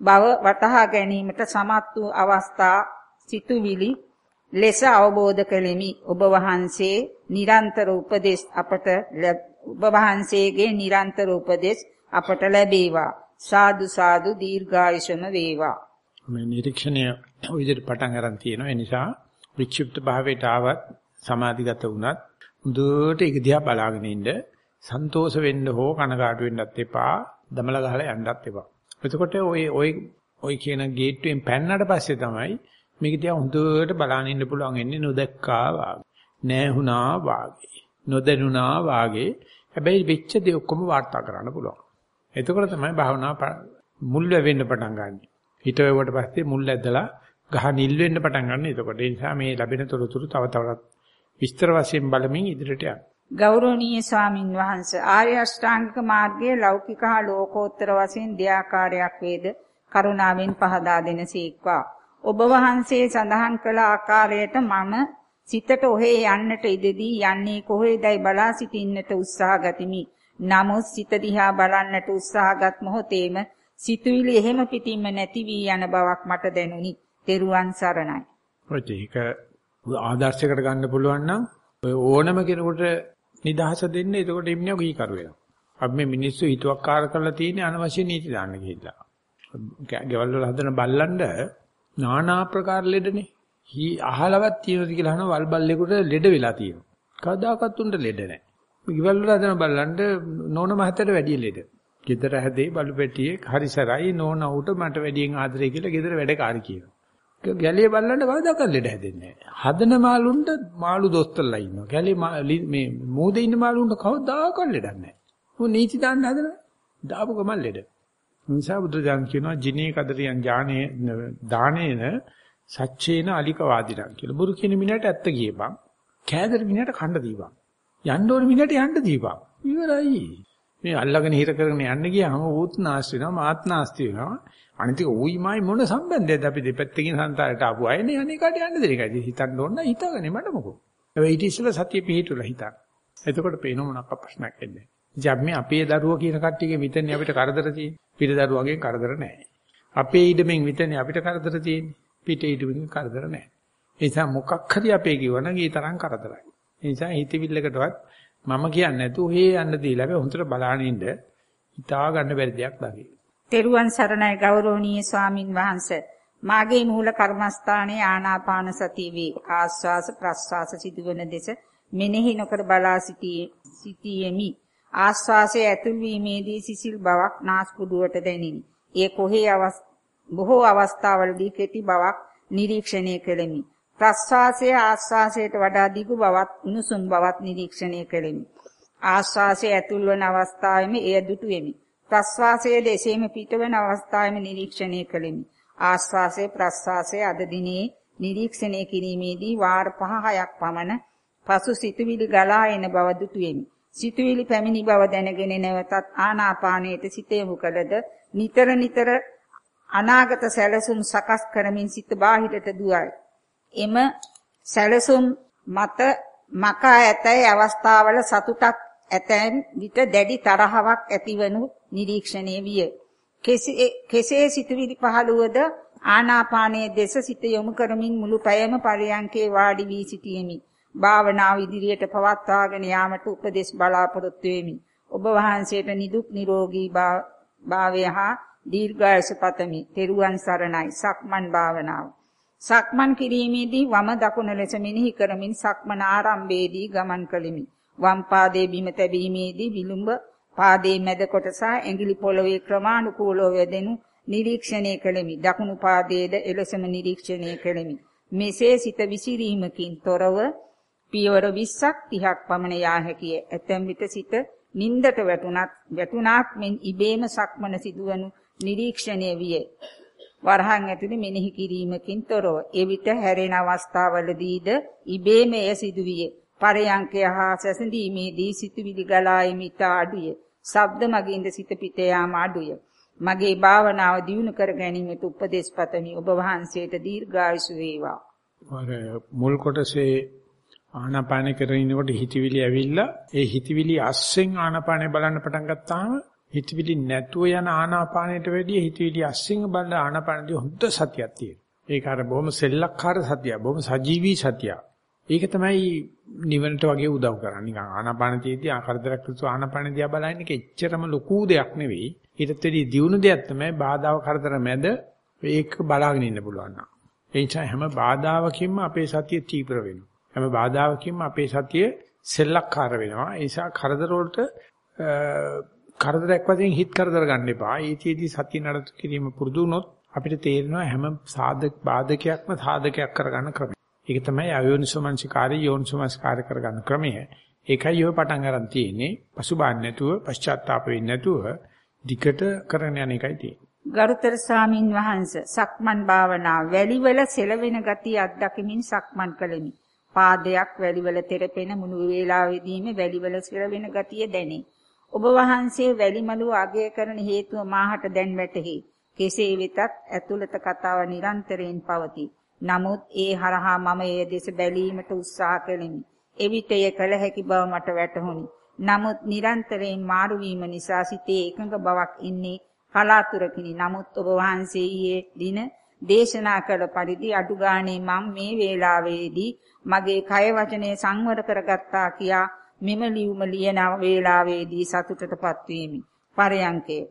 බව වටහා ගැනීමට සමත් වූ අවස්ථා සිතුවිලි ලෙස අවබෝධ කෙලිමි ඔබ වහන්සේ නිරන්තර උපදේශ අපට ඔබ වහන්සේගේ නිරන්තර උපදේශ අපට ලැබේවා සාදු සාදු දීර්ඝායුෂම වේවා මේ නිරීක්ෂණය ওই විදිහට පටන් ගන්න තියෙනවා. ඒ නිසා වික්ෂිප්ත භාවයට ආවත් සමාධිගත වුණත් හොඳට ඒක දිහා බලාගෙන ඉන්න සන්තෝෂ වෙන්න හෝ කනගාටු වෙන්නත් එපා. දමල ගහලා යන්නත් එපා. එතකොට ওই ওই ওই කියන ගේට්ටුවෙන් පැන්නට පස්සේ තමයි මේක දිහා හොඳට බලාගෙන ඉන්න පුළුවන් වෙන්නේ නොදැක්කා වාගේ. නැහුණා වාගේ. නොදැනුණා වාගේ. හැබැයි වෙච්ච දේ ඔක්කොම වාර්තා කරන්න පුළුවන්. එතකොට තමයි භාවනාව මුල් වෙවෙන්න පටන් ගන්නෙ. හිතවෙවට පස්සේ මුල් ඇදලා ගහ නිල් වෙන්න පටන් ගන්න. එතකොට ඒ නිසා මේ ලැබෙන තොරතුරු තව තවත් විස්තර වශයෙන් බලමින් ඉදිරියට යන්න. ගෞරවනීය ස්වාමින් වහන්සේ ආර්ය අෂ්ටාංගික මාර්ගයේ ලෞකික හා ලෝකෝත්තර වශයෙන් දෙආකාරයක් වේද කරුණාවෙන් පහදා දෙනසේක්වා. ඔබ වහන්සේ සඳහන් කළ ආකාරයට මම සිතට ඔහේ යන්නට ඉදදී යන්නේ කොහේදයි බලා සිටින්නට උත්සාහ ගතිමි. නමුත් සිත දිහා බලන්නට උත්සාහගත් මොහොතේම සිතුවිලි එහෙම පිටින්ම නැති වී යන බවක් මට දැනුනි. තෙරුවන් සරණයි. ඔය ඒක ආදර්ශයකට ගන්න පුළුවන් නම් ඔය ඕනම කෙනෙකුට නිදහස දෙන්න එතකොට ඉන්නේ ගී කරු වෙනවා. අපි මේ මිනිස්සු හිතුවක්කාර කරලා තියෙන අනවශ්‍ය නීති දාන්න ගිහිල්ලා. ගෙවල් වල හදන බල්ලන්ඩ নানা ආකාර ලෙඩනේ. හි අහලවත් තියෙනවද කියලා අහන වල් බල්ලෙකුට ලෙඩ වෙලා තියෙනවා. කවදාකවත් උන්ට ලෙඩ නැහැ. ගෙවල් වල හදන බල්ලන්ඩ නෝන මහත්තයට වැඩිය ලෙඩ. ගෙදර හැදේ බලු පැටියේ හරි සරයි නෝන උට මට වැඩියෙන් ආදරේ කියලා ගෙදර වැඩකාරී කියනවා. ගැලිය බල්ලන්ට කවදාකවත් ලෙඩ හැදෙන්නේ නැහැ. හදන මාළුන්ට මාළු දොස්තරලා ඉන්නවා. ගැලිය මේ මූදේ ඉන්න මාළුන්ට කවදාකවත් ලෙඩක් නැහැ. උන් නීති දාන්න හදන දාපු ගමන් ලෙඩ. නිසා බුදුජාන් කියනවා ජිනේ කදරියන් ඥානේ දානේන සච්චේන අලික වාදිරන් කියලා. බුරු කියන මිනිහට ඇත්ත කියපන්. කෑදර මිනිහට කණ්ඩ දීපන්. යන්න ඕන මිනිහට යන්න දීපන්. ඉවරයි. මේ අල්ලගෙන හිර කරගෙන යන්න ගියාම ඌත් නාස්ති වෙනවා මාත් නාස්ති වෙනවා. අනිතික ඌයිමයි මොන සම්බන්ධයක්ද අපි දෙපැත්තකින් සංසාරයට ආපු අයනේ අනේ කාට යන්න දෙන එකයි හිතන්න ඕන හිතගන්නේ මට මොකෝ. ඒ ඊට ඉස්සෙල්ලා සතිය පිහිටුලා හිතන්න. එතකොට පේන මොනක් ප්‍රශ්නයක් එන්නේ ඉතින් මේ අපේ දරුවෝ කියන කට්ටියගේ විතරනේ අපිට කරදර තියෙන්නේ. පිට දරුවගේ කරදර නැහැ. අපේ ඊඩමෙන් විතරනේ අපිට කරදර තියෙන්නේ. පිට ඊඩමෙන් කරදර නැහැ. ඒ නිසා මොකක් හරි අපේ කිව්වනම් ඊ තරම් කරදරයි. ඒ නිසා හිතවිල්ලකටවත් මම කියන්නේ නැතුව හේ යන්න දීලා අපි හොඳට බලාගෙන ඉන්න හිතා ගන්න බැරි දෙයක් දකි. තෙරුවන් සරණයි ගෞරවනීය ස්වාමින් වහන්සේ. මාගේ මූල කර්මස්ථානයේ ආනාපාන සතිය වේ. ආස්වාස ප්‍රස්වාස සිදුවන දෙස මෙනෙහි නොකර බලා සිටියෙමි. ආස්වාසයේ ඇතුල් වීමේදී සිසිල් බවක් නාස්පුඩුවට දැනිනි. ඒ කොහේ බොහෝ අවස්ථාවලදී කෙටි බවක් නිරීක්ෂණය කෙලෙමි. ප්‍රස්වාසයේ ආස්වාසයට වඩා දිගු බවත් උණුසුම් බවත් නිරීක්ෂණය කෙලෙමි. ආස්වාසයේ ඇතුල් වන අවස්ථාවෙම එය දුටුවෙමි. ප්‍රස්වාසයේ දෙසීම පිටවන අවස්ථාවෙම නිරීක්ෂණය කෙලෙමි. ආස්වාසයේ ප්‍රස්වාසයේ අද දිනේ නිරීක්ෂණය කිරීමේදී වාර 5-6ක් පමණ පසු සිතුවිලි ගලා එන බව දුටුවෙමි. සිතුවිලි පැමිණි බව දැනගෙන නැවතත් ආනාපානයට සිත යොමු කළද නිතර නිතර අනාගත සැලසුම් සකස් කරමින් සිත බාහිරට දුවයි. එම සැලසුම් මත මකා ඇතැයි අවස්ථාවල සතුටක් ඇතැම් විට දැඩි තරහවක් ඇතිවනු නිරීක්ෂණය විය. කෙසේ සිතුවිලි පහළුවද ආනාපානයේ දෙස සිත යොමු කරමින් මුළු පැයම පරියන්කේ වාඩි වී සිටියෙමි. භාවනාව ඉදිරියට පවත්වාගෙන යාමට උපදෙස් බලාපොරොත්තු වෙමි. ඔබ වහන්සේට නිදුක් නිරෝගී භාවය හා දීර්ඝායස පතමි. තෙරුවන් සරණයි. සක්මන් භාවනාව. සක්මන් කිරීමේදී වම දකුණ ලෙස මෙනෙහි කරමින් සක්මන ආරම්භයේදී ගමන් කළෙමි. වම් පාදයේ බිම තැබීමේදී විලුඹ පාදයේ මැද කොටස ඇඟිලි පොළවේ ක්‍රමානුකූලව වැදෙනු නිරීක්ෂණය කළෙමි. දකුණු පාදයේද එලෙසම නිරීක්ෂණය කළෙමි. මෙසේ සිත විසිරීමකින් තොරව පියවර 20ක් 30ක් පමණ යා හැකිය. ඇතැම් විට සිත නින්දට වැටුණත් වැටුණාක් මෙන් ඉබේම සක්මන සිදුවනු නිරීක්ෂණය විය. වරහන් ඇතුලේ මෙනෙහි කිරීමකින් තොරව එවිට හැරෙන අවස්ථාවලදීද ඉබේම එය සිදුවිය. පරයන්කය හා සැසඳීමේදී සිතුවිලි ගලා එමිට අඩුය. ශබ්ද මගින්ද සිත පිට යාම අඩුය. මගේ භාවනාව දියුණු කර ගැනීමට උපදෙස් පතමි. ඔබ වහන්සේට දීර්ඝායුෂ වේවා. මුල් කොටසේ ආනාපාන කරනකොට හිතවිලි ඇවිල්ලා ඒ හිතවිලි අස්සෙන් ආනාපානේ බලන්න පටන් ගත්තාම හිතවිලි නැතුව යන ආනාපානයට වැඩිය හිතවිලි අස්සෙන් බලන ආනාපානදී හොඳ සතියක් තියෙනවා. ඒක අර බොහොම සෙල්ලක්කාර සතිය, බොහොම සජීවී සතිය. ඒක තමයි නිවනට වගේ උදව් කරන්නේ. නිකන් ආනාපාන තියෙද්දී ආකාරදරක් තුස ආනාපාන දිහා බලන්නේ කෙච්චරම ලොකු දෙයක් නෙවෙයි. ඊටත් වැඩි දියුණු දෙයක් තමයි බාධාව කරදර මැද ඒක බලාගෙන ඉන්න පුළුවන්. ඒ නිසා හැම බාධාවකින්ම අපේ සතිය තීව්‍ර වෙනවා. හැම බාධාවකින්ම අපේ සතිය සෙල්ලක්කාර වෙනවා. ඒ නිසා කරදර වලට කරදරයක් වශයෙන් හිත කරදර ගන්න එපා. ඒතිෙදි සතිය නඩත්තු කිරීම පුරුදු වුණොත් අපිට තේරෙනවා හැම සාධක බාධකයක්ම සාධකයක් කරගන්න ක්‍රමය. ඒක තමයි අයෝනිසෝමනසිකාරී යෝනිසෝමනසිකාරී කරගන්න ක්‍රමය. ඒකයි ඔය පටන් ගන්න තියෙන්නේ. පසුබාන්න නැතුව, පශ්චාත්තාප වෙන්නේ නැතුව දිකට කරන යන එකයි තියෙන්නේ. ගරුතර ස්වාමින් වහන්සේ සක්මන් භාවනාව වැලිවල සෙලවෙන ගතිය අත්දැකීමින් සක්මන් කළෙමි. පාදයක් වැලිවල තෙරපෙන මුළු වේලාවෙදීම වැලිවල සෙලවෙන ගතිය දැනේ. ඔබ වහන්සේ වැලිමලුව අගය කරන හේතුව මාහට දැන් වැටහි. කෙසේ වෙතත් ඇතුළත කතාව නිරන්තරයෙන් පවතී. නමුත් ඒ හරහා මම ඒ දෙස බැලීමට උත්සාහ කළෙමි. එවිට එය කළ හැකි බව මට වැටහුණි. නමුත් නිරන්තරයෙන් මාරු වීම නිසා සිතේ එකඟ බවක් ඉන්නේ කලාතුරකිනි. නමුත් ඔබ වහන්සේ ඊයේ දින දේශනා කළ පරිදි අඩුගානේ මම මේ වේලාවේදී මගේ කය වචනේ සංවර කරගත්තා කියා මෙම ලියුම ලියන වේලාවේදී සතුටටපත් වීමි. පරයන්කේ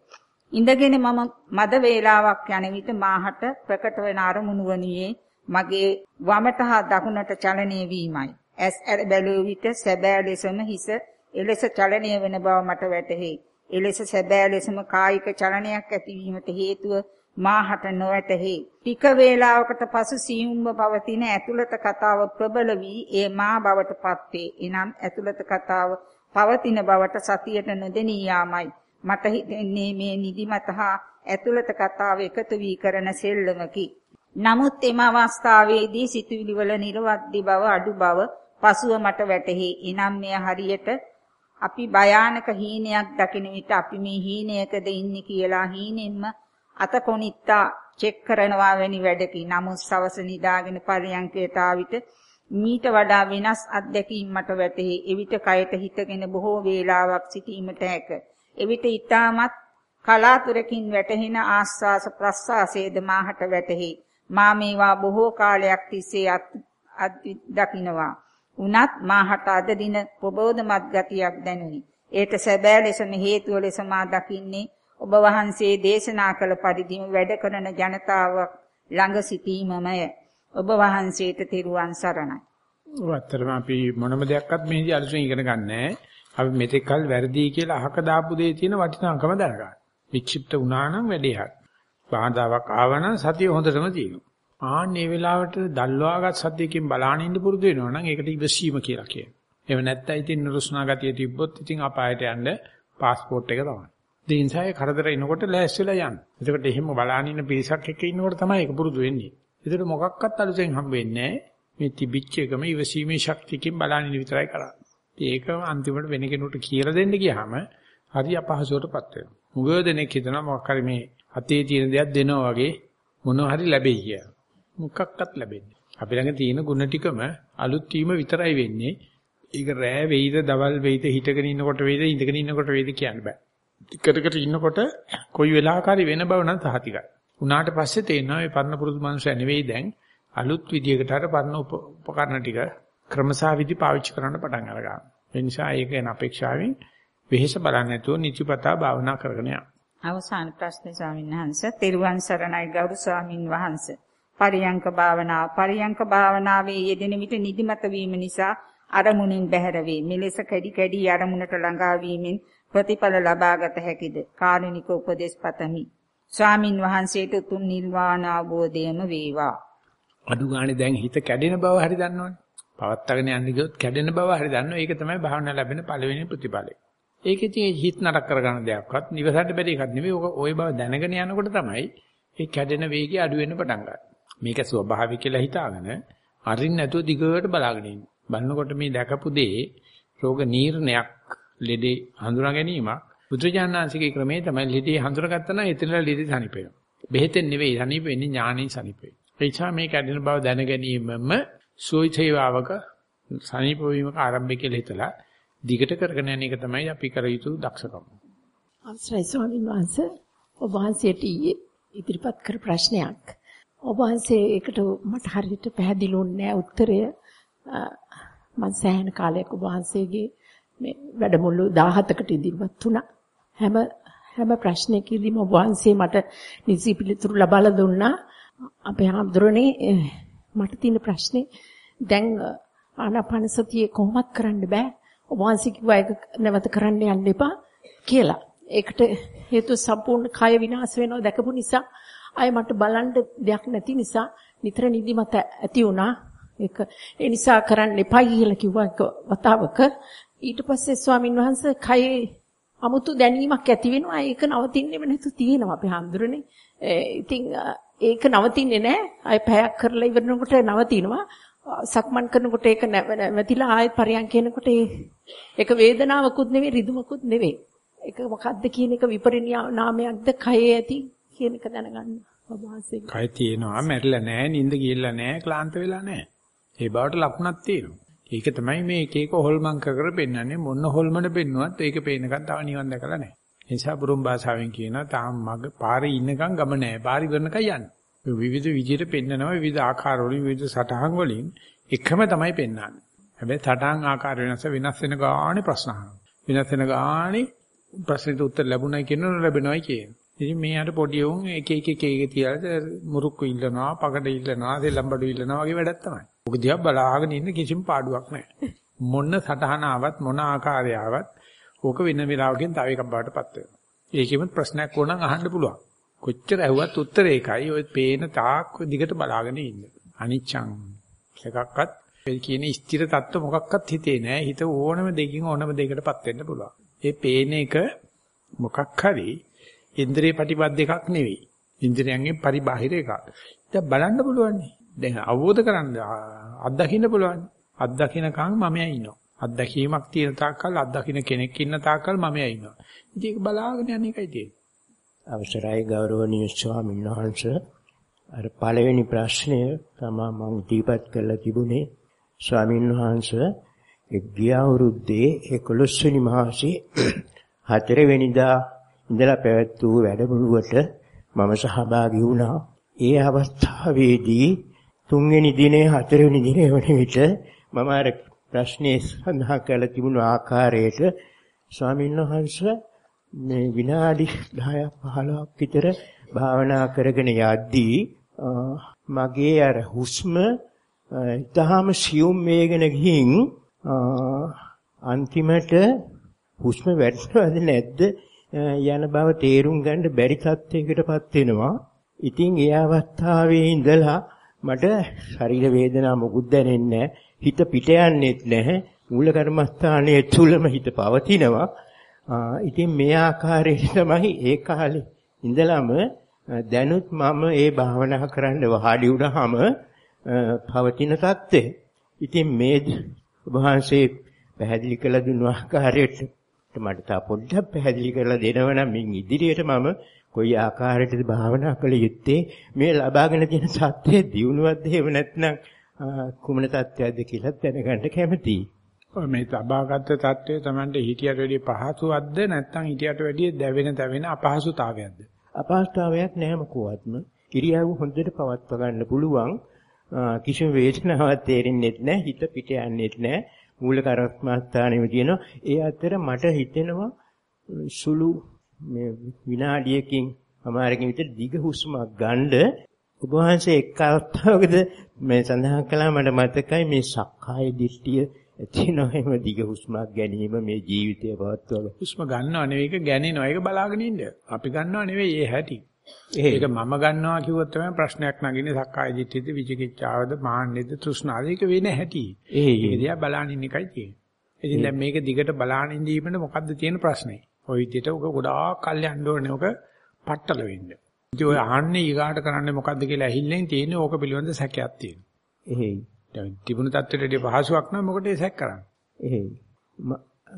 ඉඳගෙන මම මද වේලාවක් යන විට මාහට ප්‍රකට වෙන අරමුණු වනියේ මගේ වමට හා දකුණට චලනය වීමයි. ඇස් ඇර බැලුව විට සැබෑ ලෙසම හිස එලෙස චලනය වෙන බව මට වැටහි. එලෙස සැබෑ ලෙසම කායික චලනයක් ඇතිවීමට හේතුව මාහට නොවැටහි. ටික වේලාවකට පසු සියුම්ව පවතින ඇතුළත කතාව ප්‍රබල වී ඒ මා බවට පත්වේ. එනම් ඇතුළත කතාව පවතින බවට සතියට නොදෙනී යාමයි. මට හිතෙන්නේ මේ නිදිමත හා ඇතුළත කතාව එකතු වී කරන සෙල්ලමකි. නමුත් එම අවස්ථාවේදී සිතුවිලි වල නිර්වද්දි බව අඩු බව පසුව මට වැටහි. එනම් මෙය හරියට අපි භයානක හීනයක් දකින විට අපි මේ හීනයකද ඉන්නේ කියලා හීනෙන්ම අත කොනිත්තා චෙක් කරනවා වැනි වැඩකි. නමුත් සවස නිදාගෙන පරියන්කයට ආවිත මීට වඩා වෙනස් අත්දැකීම් මට වැටහි. එවිට කයට හිතගෙන බොහෝ වේලාවක් සිටීමට හැක. එවිට ඊටමත් කලාතුරකින් වැටහෙන ආස්වාස ප්‍රස්වාසයේද මාහට වැටහි. මා මේවා බොහෝ කාලයක් තිස්සේ අත් දකින්නවා. උනත් මාහට අද දින ප්‍රබෝධමත් ගතියක් දැනුනි. ඒට සැබෑ ලෙසම හේතුව ලෙස මා දකින්නේ ඔබ වහන්සේ දේශනා කළ පරිදිම වැඩ කරන ජනතාවක් ළඟ සිටීමමය. ඔබ වහන්සේට තෙරුවන් සරණයි. ඔවත්තරම අපි මොනම දෙයක්වත් මෙහිදී අලුතෙන් ඉගෙන ගන්නෑ. අපි මෙතෙක් කල් වැරදි කියලා අහක දාපු දේ තියෙන වටිනාකම දැනගන්න. වික්ෂිප්ත වුණා නම් වැඩේ හරි. බාධාවක් ආවනම් සතිය හොඳටම තියෙනවා. ආන්නේ වෙලාවට දල්වාගත් සතියකින් බලාගෙන ඉන්න පුරුදු වෙනවා නම් ඒකට ඉවසීම කියලා කියනවා. එහෙම නැත්නම් ඉතින් නුරුස්නා ගතිය තිබ්බොත් ඉතින් අපායට යන්න પાස්පෝර්ට් එක තමයි. ඒ නිසා ඒ කරදර එනකොට ලෑස්තිලා යන්න. එතකොට එහෙම බලාගෙන ඉන්න පිරිසක් එක්ක ඉන්නකොට තමයි ඒක පුරුදු වෙන්නේ. ඒතර මොකක්වත් අලුතෙන් හම්බ වෙන්නේ මේ තිබිච්ච එකම ඉවසීමේ ශක්තියකින් බලාගෙන විතරයි කරන්නේ. ඒක අන්තිමට වෙන කෙනෙකුට කියලා දෙන්න ගියාම හරි අපහසුවටපත් වෙනවා. මුගව දෙනෙක් හිතනවා මොකක් හරි මේ අතේ තියෙන දෙයක් දෙනවා වගේ මොනවා හරි ලැබෙයි කියලා. මොකක්වත් ලැබෙන්නේ. අපි ළඟ තියෙන ಗುಣ ටිකම අලුත් වීම විතරයි වෙන්නේ. ඒක රෑ වෙයිද, දවල් වෙයිද, හිටගෙන ඉන්නකොට වෙයිද, ඉඳගෙන ඉන්නකොට වෙයිද කියන්න බෑ. ටිකටකට ඉන්නකොට කොයි වෙලාවකරි වෙන බව නම් සහතිකයි. උනාට පස්සේ තේරෙනවා මේ පරණ පුරුදු මනුස්සය නෙවෙයි දැන් අලුත් විදියකට අර පරණ උපකරණ ටික ක්‍රමසා විදි පාවිච්චි කරන්න පටන් අරගන්නවා. ඒ නිසා ඒක වෙන අපේක්ෂාවෙන් වෙහෙස බලන්නේ නැතුව නිතිපතා භාවනා කරගෙන යන්න. අවසාන ප්‍රශ්නේ ස්වාමීන් වහන්සේ තෙරුවන් සරණයි ගෞරව ස්වාමින් වහන්සේ. පරියංක භාවනාව පරියංක භාවනාවේ යෙදෙන විට නිදිමත වීම නිසා අරමුණින් බැහැර වේ. මෙලෙස කැඩි කැඩි අරමුණට ළඟා වීමෙන් ප්‍රතිඵල ලබාගත හැකිද? කාරුණික උපදෙස් පතමි. ස්වාමින් වහන්සේට උතුම් නිර්වාණ අවබෝධයම වේවා. අඩු ගානේ දැන් හිත කැඩෙන බව හරි දන්නවනේ. පවත්තගෙන යන්නේ ගියොත් කැඩෙන බව හරි දන්නවා. ඒක තමයි භාවනා ලැබෙන පළවෙනි ප්‍රතිඵලය. ඒක ඉතින් හිත නරක කරගන්න දෙයක්වත් නිවසට බැරි එකක් නෙවෙයි. ඕක ওই බව දැනගෙන යනකොට තමයි ඒ කැඩෙන වේගය අඩු වෙන්න පටන් ගන්නවා. මේක ස්වභාවික කියලා හිතාගෙන අරින්න නැතුව දිගට බලාගෙන ඉන්න. බලනකොට මේ දැකපු දේ රෝග නීරණයක් ලෙඩේ හඳුනා ගැනීමක් බුදුජානනාංශිකේ ක්‍රමේ තමයි ලෙඩේ හඳුනාගත්තා නම් එතනලා ලෙඩේ සනිපේනවා. බෙහෙතෙන් නෙවෙයි සනිපෙන්නේ ඥානෙන් සනිපේ. ඒ නිසා මේ කැඩෙන බව දැන ගැනීමම සෝයිතේවාවක සනිප වීමක ආරම්භය කියලා හිතලා දිගට කරගෙන යන එක තමයි අපි කර යුතු දක්ෂකම. අවසරයි ස්වාමීන් වහන්සේ ඔබ වහන්සේට ඉදිරිපත් කර ප්‍රශ්නයක්. ඔබ වහන්සේ ඒකට මට හරියට පැහැදිලි නැහැ උත්තරය. මම සෑහෙන කාලයක් ඔබ වහන්සේගේ මේ වැඩමුළු 17කට ඉදිරිපත් වුණා. හැම හැම ප්‍රශ්නයකදීම ඔබ වහන්සේ මට නිසි පිළිතුරු ලබා දුන්නා. අපේ හඳුරන්නේ මට තියෙන ප්‍රශ්නේ දැන් ආනාපාන සතිය කොහොමත් කරන්න බෑ. ඔබ වහන්සේ කිව්වා ඒක නැවත කරන්න යන්න එපා කියලා. ඒකට හේතුව සම්පූර්ණ කය විනාශ වෙනවා දැකපු නිසා අය මට බලන්න දෙයක් නැති නිසා නිතර නිදිමත ඇති වුණා. ඒක ඒ නිසා කරන්න එපා කියලා කිව්වා එක වතාවක. ඊට පස්සේ ස්වාමින් වහන්සේ කයේ 아무තු දැනීමක් ඇති වෙනවා. ඒක නවතින්නේම නැතු තියෙනවා අපේ හඳුරන්නේ. ඉතින් ඒක නවතින්නේ නැහැ. අය පැයක් කරලා ඉවරනකොට නවතිනවා. සක්මන් කරනකොට ඒක නැවතිලා ආයෙත් පරියන් කියනකොට ඒක වේදනාවකුත් නෙවෙයි රිදුමකුත් නෙවෙයි. ඒක මොකද්ද කියන එක විපරිණාමයක්ද කයේ ඇති කියන එක දැනගන්න ඔබවහන්සේ. කය තියෙනවා, මැරිලා නැහැ, නිින්ද ගිහිල්ලා නැහැ, ක්ලාන්ත වෙලා නැහැ. ඒ බවට ලකුණක් තියෙනවා. ඒක තමයි මේ එක එක හොල්මන් කර කර පෙන්වන්නේ මොන හොල්මන පෙන්නුවත් ඒක පේනකන් තව නිවන් දැකලා නැහැ. ඒ නිසා බුරුම් භාෂාවෙන් කියනවා තාම මග පාරේ ඉන්නකම් ගම නැහැ. පාරි වෙනකන් යන්නේ. විවිධ විදිහට පෙන්නනවා විවිධ ආකාර වලින් විවිධ සටහන් වලින් එකම තමයි පෙන්වන්නේ. හැබැයි සටහන් ආකාර වෙනස වෙනස් වෙන ගානේ ප්‍රශ්න අහනවා. වෙනස් වෙන ගානේ ප්‍රශ්නෙට උත්තර ලැබුණයි කියන ලැබෙනවයි කියන. ඉතින් මේ අර පොඩි උන් එක එක එක එක තියලා මුරුක්කු ඉල්ලනවා, පකඩ ඉල්ලනවා, දෙලම්බඩු ඉල්ලනවා වගේ වැඩක් තමයි. ඔක දිහා බලාගෙන ඉන්න කිසිම පාඩුවක් නැහැ. මොන සටහනාවක් මොන ආකාරයාවක් ඕක වෙන වෙලාවකින් තව එකක් බාටපත් වෙනවා. ඒකෙම ප්‍රශ්නයක් ඕනනම් අහන්න පුළුවන්. කොච්චර ඇහුවත් උත්තරේ එකයි. ඔය පේන තාක් දිගට බලාගෙන ඉන්න. අනිච්ඡං එකක්වත් කියන ස්ථිර தত্ত্ব මොකක්වත් හිතේ නැහැ. හිත ඕනම දෙකින් ඕනම දෙයකටපත් වෙන්න පුළුවන්. ඒ පේන එක මොකක් හරි ඉන්ද්‍රිය ප්‍රතිපද එකක් නෙවෙයි. ඉන්ද්‍රියයන්ගේ පරිබාහිර එකක්. දැන් බලන්න පුළුවන්. දැන් අවබෝධ කරගන්න අත්දකින්න පුළුවන්. අත්දකින්නකම් මමයා ඉන්නවා. අත්දැකීමක් තියෙන තාක්කල් අත්දකින්න කෙනෙක් ඉන්න තාක්කල් මමයා ඉන්නවා. ඉතින් ඒක බලාගෙන යන එකයි තියෙන්නේ. අවසරයි ගෞරවනීය ස්වාමීන් වහන්සේ අර පළවෙනි ප්‍රශ්නය තමයි මම දීපත් කරලා තිබුණේ ස්වාමීන් වහන්සේ ඒ ගිය අවුරුද්දේ 11 වෙනි මාසේ 4 වෙනිදා ඉඳලා පැවැත් වූ වැඩමුළුවට මම සහභාගී වුණා. ඒ අවස්ථාවේදී තුන්වෙනි දිනේ හතරවෙනි දිනේ වන විට මම අර ප්‍රශ්නේ සඳහන් කරලා තිබුණු ආකාරයට ස්වාමීන් වහන්සේ මේ විනාඩි 10ක් 15ක් විතර භාවනා කරගෙන යද්දී මගේ අර හුස්ම ඊටාම සියුම් වේගෙන ගිහින් අන්තිමට හුස්ම වැටෙනවද නැද්ද යන බව තේරුම් ගන්න බැරි තත්යකටපත් වෙනවා. ඉතින් ඒ අවස්ථාවේ ඉඳලා මට ශරීර වේදනා මොකුත් දැනෙන්නේ නැහැ. හිත පිට යන්නේත් නැහැ. මූල කර්මස්ථානයේ තුලම හිත පවතිනවා. ඉතින් මේ ආකාරයට තමයි ඒ කාලේ ඉඳලම දැනුත් මම ඒ භාවනා කරන්න වාඩි වුණාම පවතින தත්ත්වය. ඉතින් මේ වහන්සේ පැහැදිලි කළ දුන්නු ආකාරයට මට තා පොඩ්ඩක් පැහැදිලි කරලා දෙනවනම් මින් ඉදිරියට මම කොයි ආකාරයකටද භාවනා කළ යුත්තේ මේ ලබාගෙන තියෙන සත්‍යයේ දියුණුවක්ද එහෙම නැත්නම් කුමන තත්ත්වයක්ද කියලා දැනගන්න කැමතියි. මේ ලබාගත් தත්ත්වය Tamante හිතියට වැඩිය පහසුවක්ද නැත්නම් හිතියට වැඩිය දැවෙන දැවෙන අපහසුතාවයක්ද? අපහසුතාවයක් නැහැ මොකවත්ම. ඉරියව් හොඳට පවත්වා ගන්න පුළුවන්. කිසිම වේදනාවක් තේරෙන්නේ නැහැ. හිත පිට යන්නේ නැහැ. මූල කර්මස්ථානෙම තියෙනවා. ඒ අතර මට හිතෙනවා සුළු මේ විනාඩියකින් අමාරකින් විතර දිග හුස්මක් ගන්න ඔබ වහන්සේ එක් අවස්ථාවකද මේ සඳහන් කළා මට මතකයි මේ සක්කාය දිට්ඨිය ඇතිවෙනවා එහෙම දිග හුස්මක් ගැනීම මේ ජීවිතය පවත්වන හුස්ම ගන්නව නෙවෙයි ඒක ගැනෙනවා ඒක බලාගෙන ඉන්න. අපි ගන්නව නෙවෙයි ඒ හැටි. ඒක මම ගන්නවා කිව්වොත් තමයි ප්‍රශ්නයක් නගින්නේ සක්කාය දිට්ඨියද විචිකිච්ඡාවද මාන්නේද තෘෂ්ණාද ඒක වෙන හැටි. ඒක දිහා බලාගෙන ඉන්න එකයි තියෙන්නේ. ඉතින් දැන් මේක දිගට බලාගෙන ඉඳීමෙන් මොකද්ද තියෙන ප්‍රශ්නේ? ওই විදිහට උග ගොඩාක් කල් යන්න ඕනේ ඔක පట్టල වෙන්න. ඉතින් ඔය අහන්නේ ඊගාට කරන්නේ මොකද්ද කියලා ඇහිල්ලෙන් තියෙන්නේ ඕක පිළිබඳ සැකයක් තියෙනවා. එහෙයි. දැන් තිබුණු தත්ත්වෙට පහසුවක් නම් මොකටද සැක කරන්නේ? එහෙයි.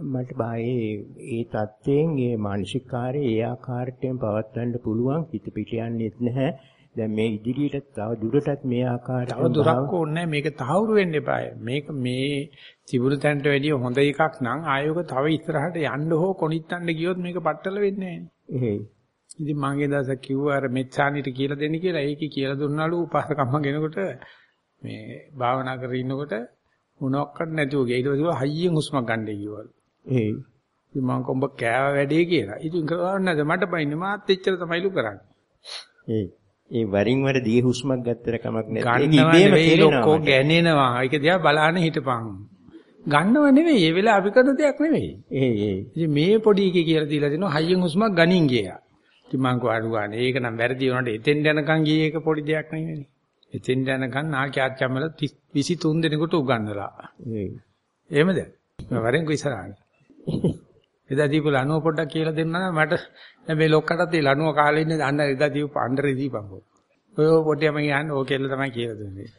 මට බායේ ඒ தත්ත්වයෙන් ඒ මානසික කාර්යය ඒ ආකාරයෙන් පවත්වන්න පුළුවන් හිත පිට යන්නේත් නැහැ. දැන් මේ ඉදිරියට තව දුරටත් මේ ආකාරයට තව දුරක් ඕනේ මේක තහවුරු වෙන්න එපාය. මේක මේ තිබුණු තැනට වැඩිය හොඳ එකක් නම් ආයෝක තව ඉස්සරහට යන්න හෝ කොනිටන්න ගියොත් මේක පట్టල වෙන්නේ නැහැ. ඉතින් මගේ දවසක් කිව්වා අර මෙත්සානිට කියලා දෙන්න කියලා. ඒකේ කියලා දුන්නාලු උපාසකම්ම ගෙනකොට මේ භාවනා කරගෙන ඉන්නකොට මොනක්වත් නැතුව ගියා. ඊට පස්සේ හයියෙන් හුස්මක් ගන්නයි කිව්වලු. එහෙයි. ඉතින් මම කොඹ කෑව වැඩේ කියලා. ඉතින් කරවන්න නැද මට බයින්නේ මාත් එච්චර තමයිලු කරන්නේ. ඒ ඒ වරින් වර දී හුස්මක් ගත්තර කමක් නැහැ. ගන්නව නෙවෙයි ලොක්කෝ ගැනෙනවා. ඒක දිහා බලන්න හිටපන්. ගන්නව නෙවෙයි. ඒ වෙලාව අපි කරන දෙයක් නෙවෙයි. ඒ ඒ. ඉතින් මේ පොඩි එකේ කියලා දීලා දෙනවා හයියෙන් හුස්මක් ගනින් ගියා. ඉතින් මං කෝ අඩු ගන්න. ඒක නම් වැරදි වුණාට එතෙන් යනකම් ගියේ ඒක පොඩි දෙයක් නෙවෙයි. එතෙන් යනකම් නාකියාච්චම්මල 23 දෙනෙකුට උගන්වලා. ඒ. එහෙමද? වරෙන් කොයිසරාන. එදා දීපු ලණුව පොඩ්ඩක් කියලා දෙන්න නම් මට මේ ලොක්කටත් ඒ ලණුව කාලේ ඉන්නේ අnder එදා දීපු අnder දීපන් කො. ඔය පොඩියම කියන්නේ ඕක කියලා තමයි කියලා දුන්නේ.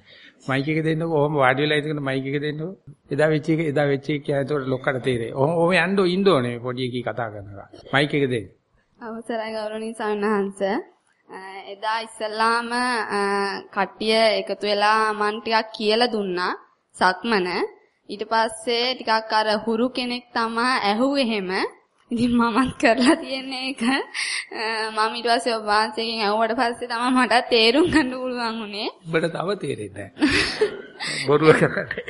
මයික් එක දෙන්නකො ඔහොම වාඩි වෙලා ඉඳගෙන මයික් එක දෙන්නකො. එදා වෙච්ච එක එදා වෙච්ච එක කියයි ඒතකොට ලොක්කට තේරෙයි. ඔහොම ඔහොම යන්න ඉන්න ඕනේ පොඩි එකී කතා කරනවා. මයික් එක දෙන්න. අවසරයි ගෞරවනීය සාමණේරහන්ස. එදා ඉස්සල්ලාම කට්ටිය එකතු වෙලා මන් ටිකක් කියලා දුන්නා. සක්මන ඊට පස්සේ ටිකක් අර හුරු කෙනෙක් තමා ඇහුවේ එහෙම. ඉතින් මමත් කරලා තියෙන්නේ ඒක. මම ඊට පස්සේ ඔබ වහන්සේගෙන් ඇහුවට පස්සේ තමයි මට තේරුම් ගන්න පුළුවන් උනේ. ඔබට තව තේරෙන්නේ නැහැ. බොරුව කරන්නේ.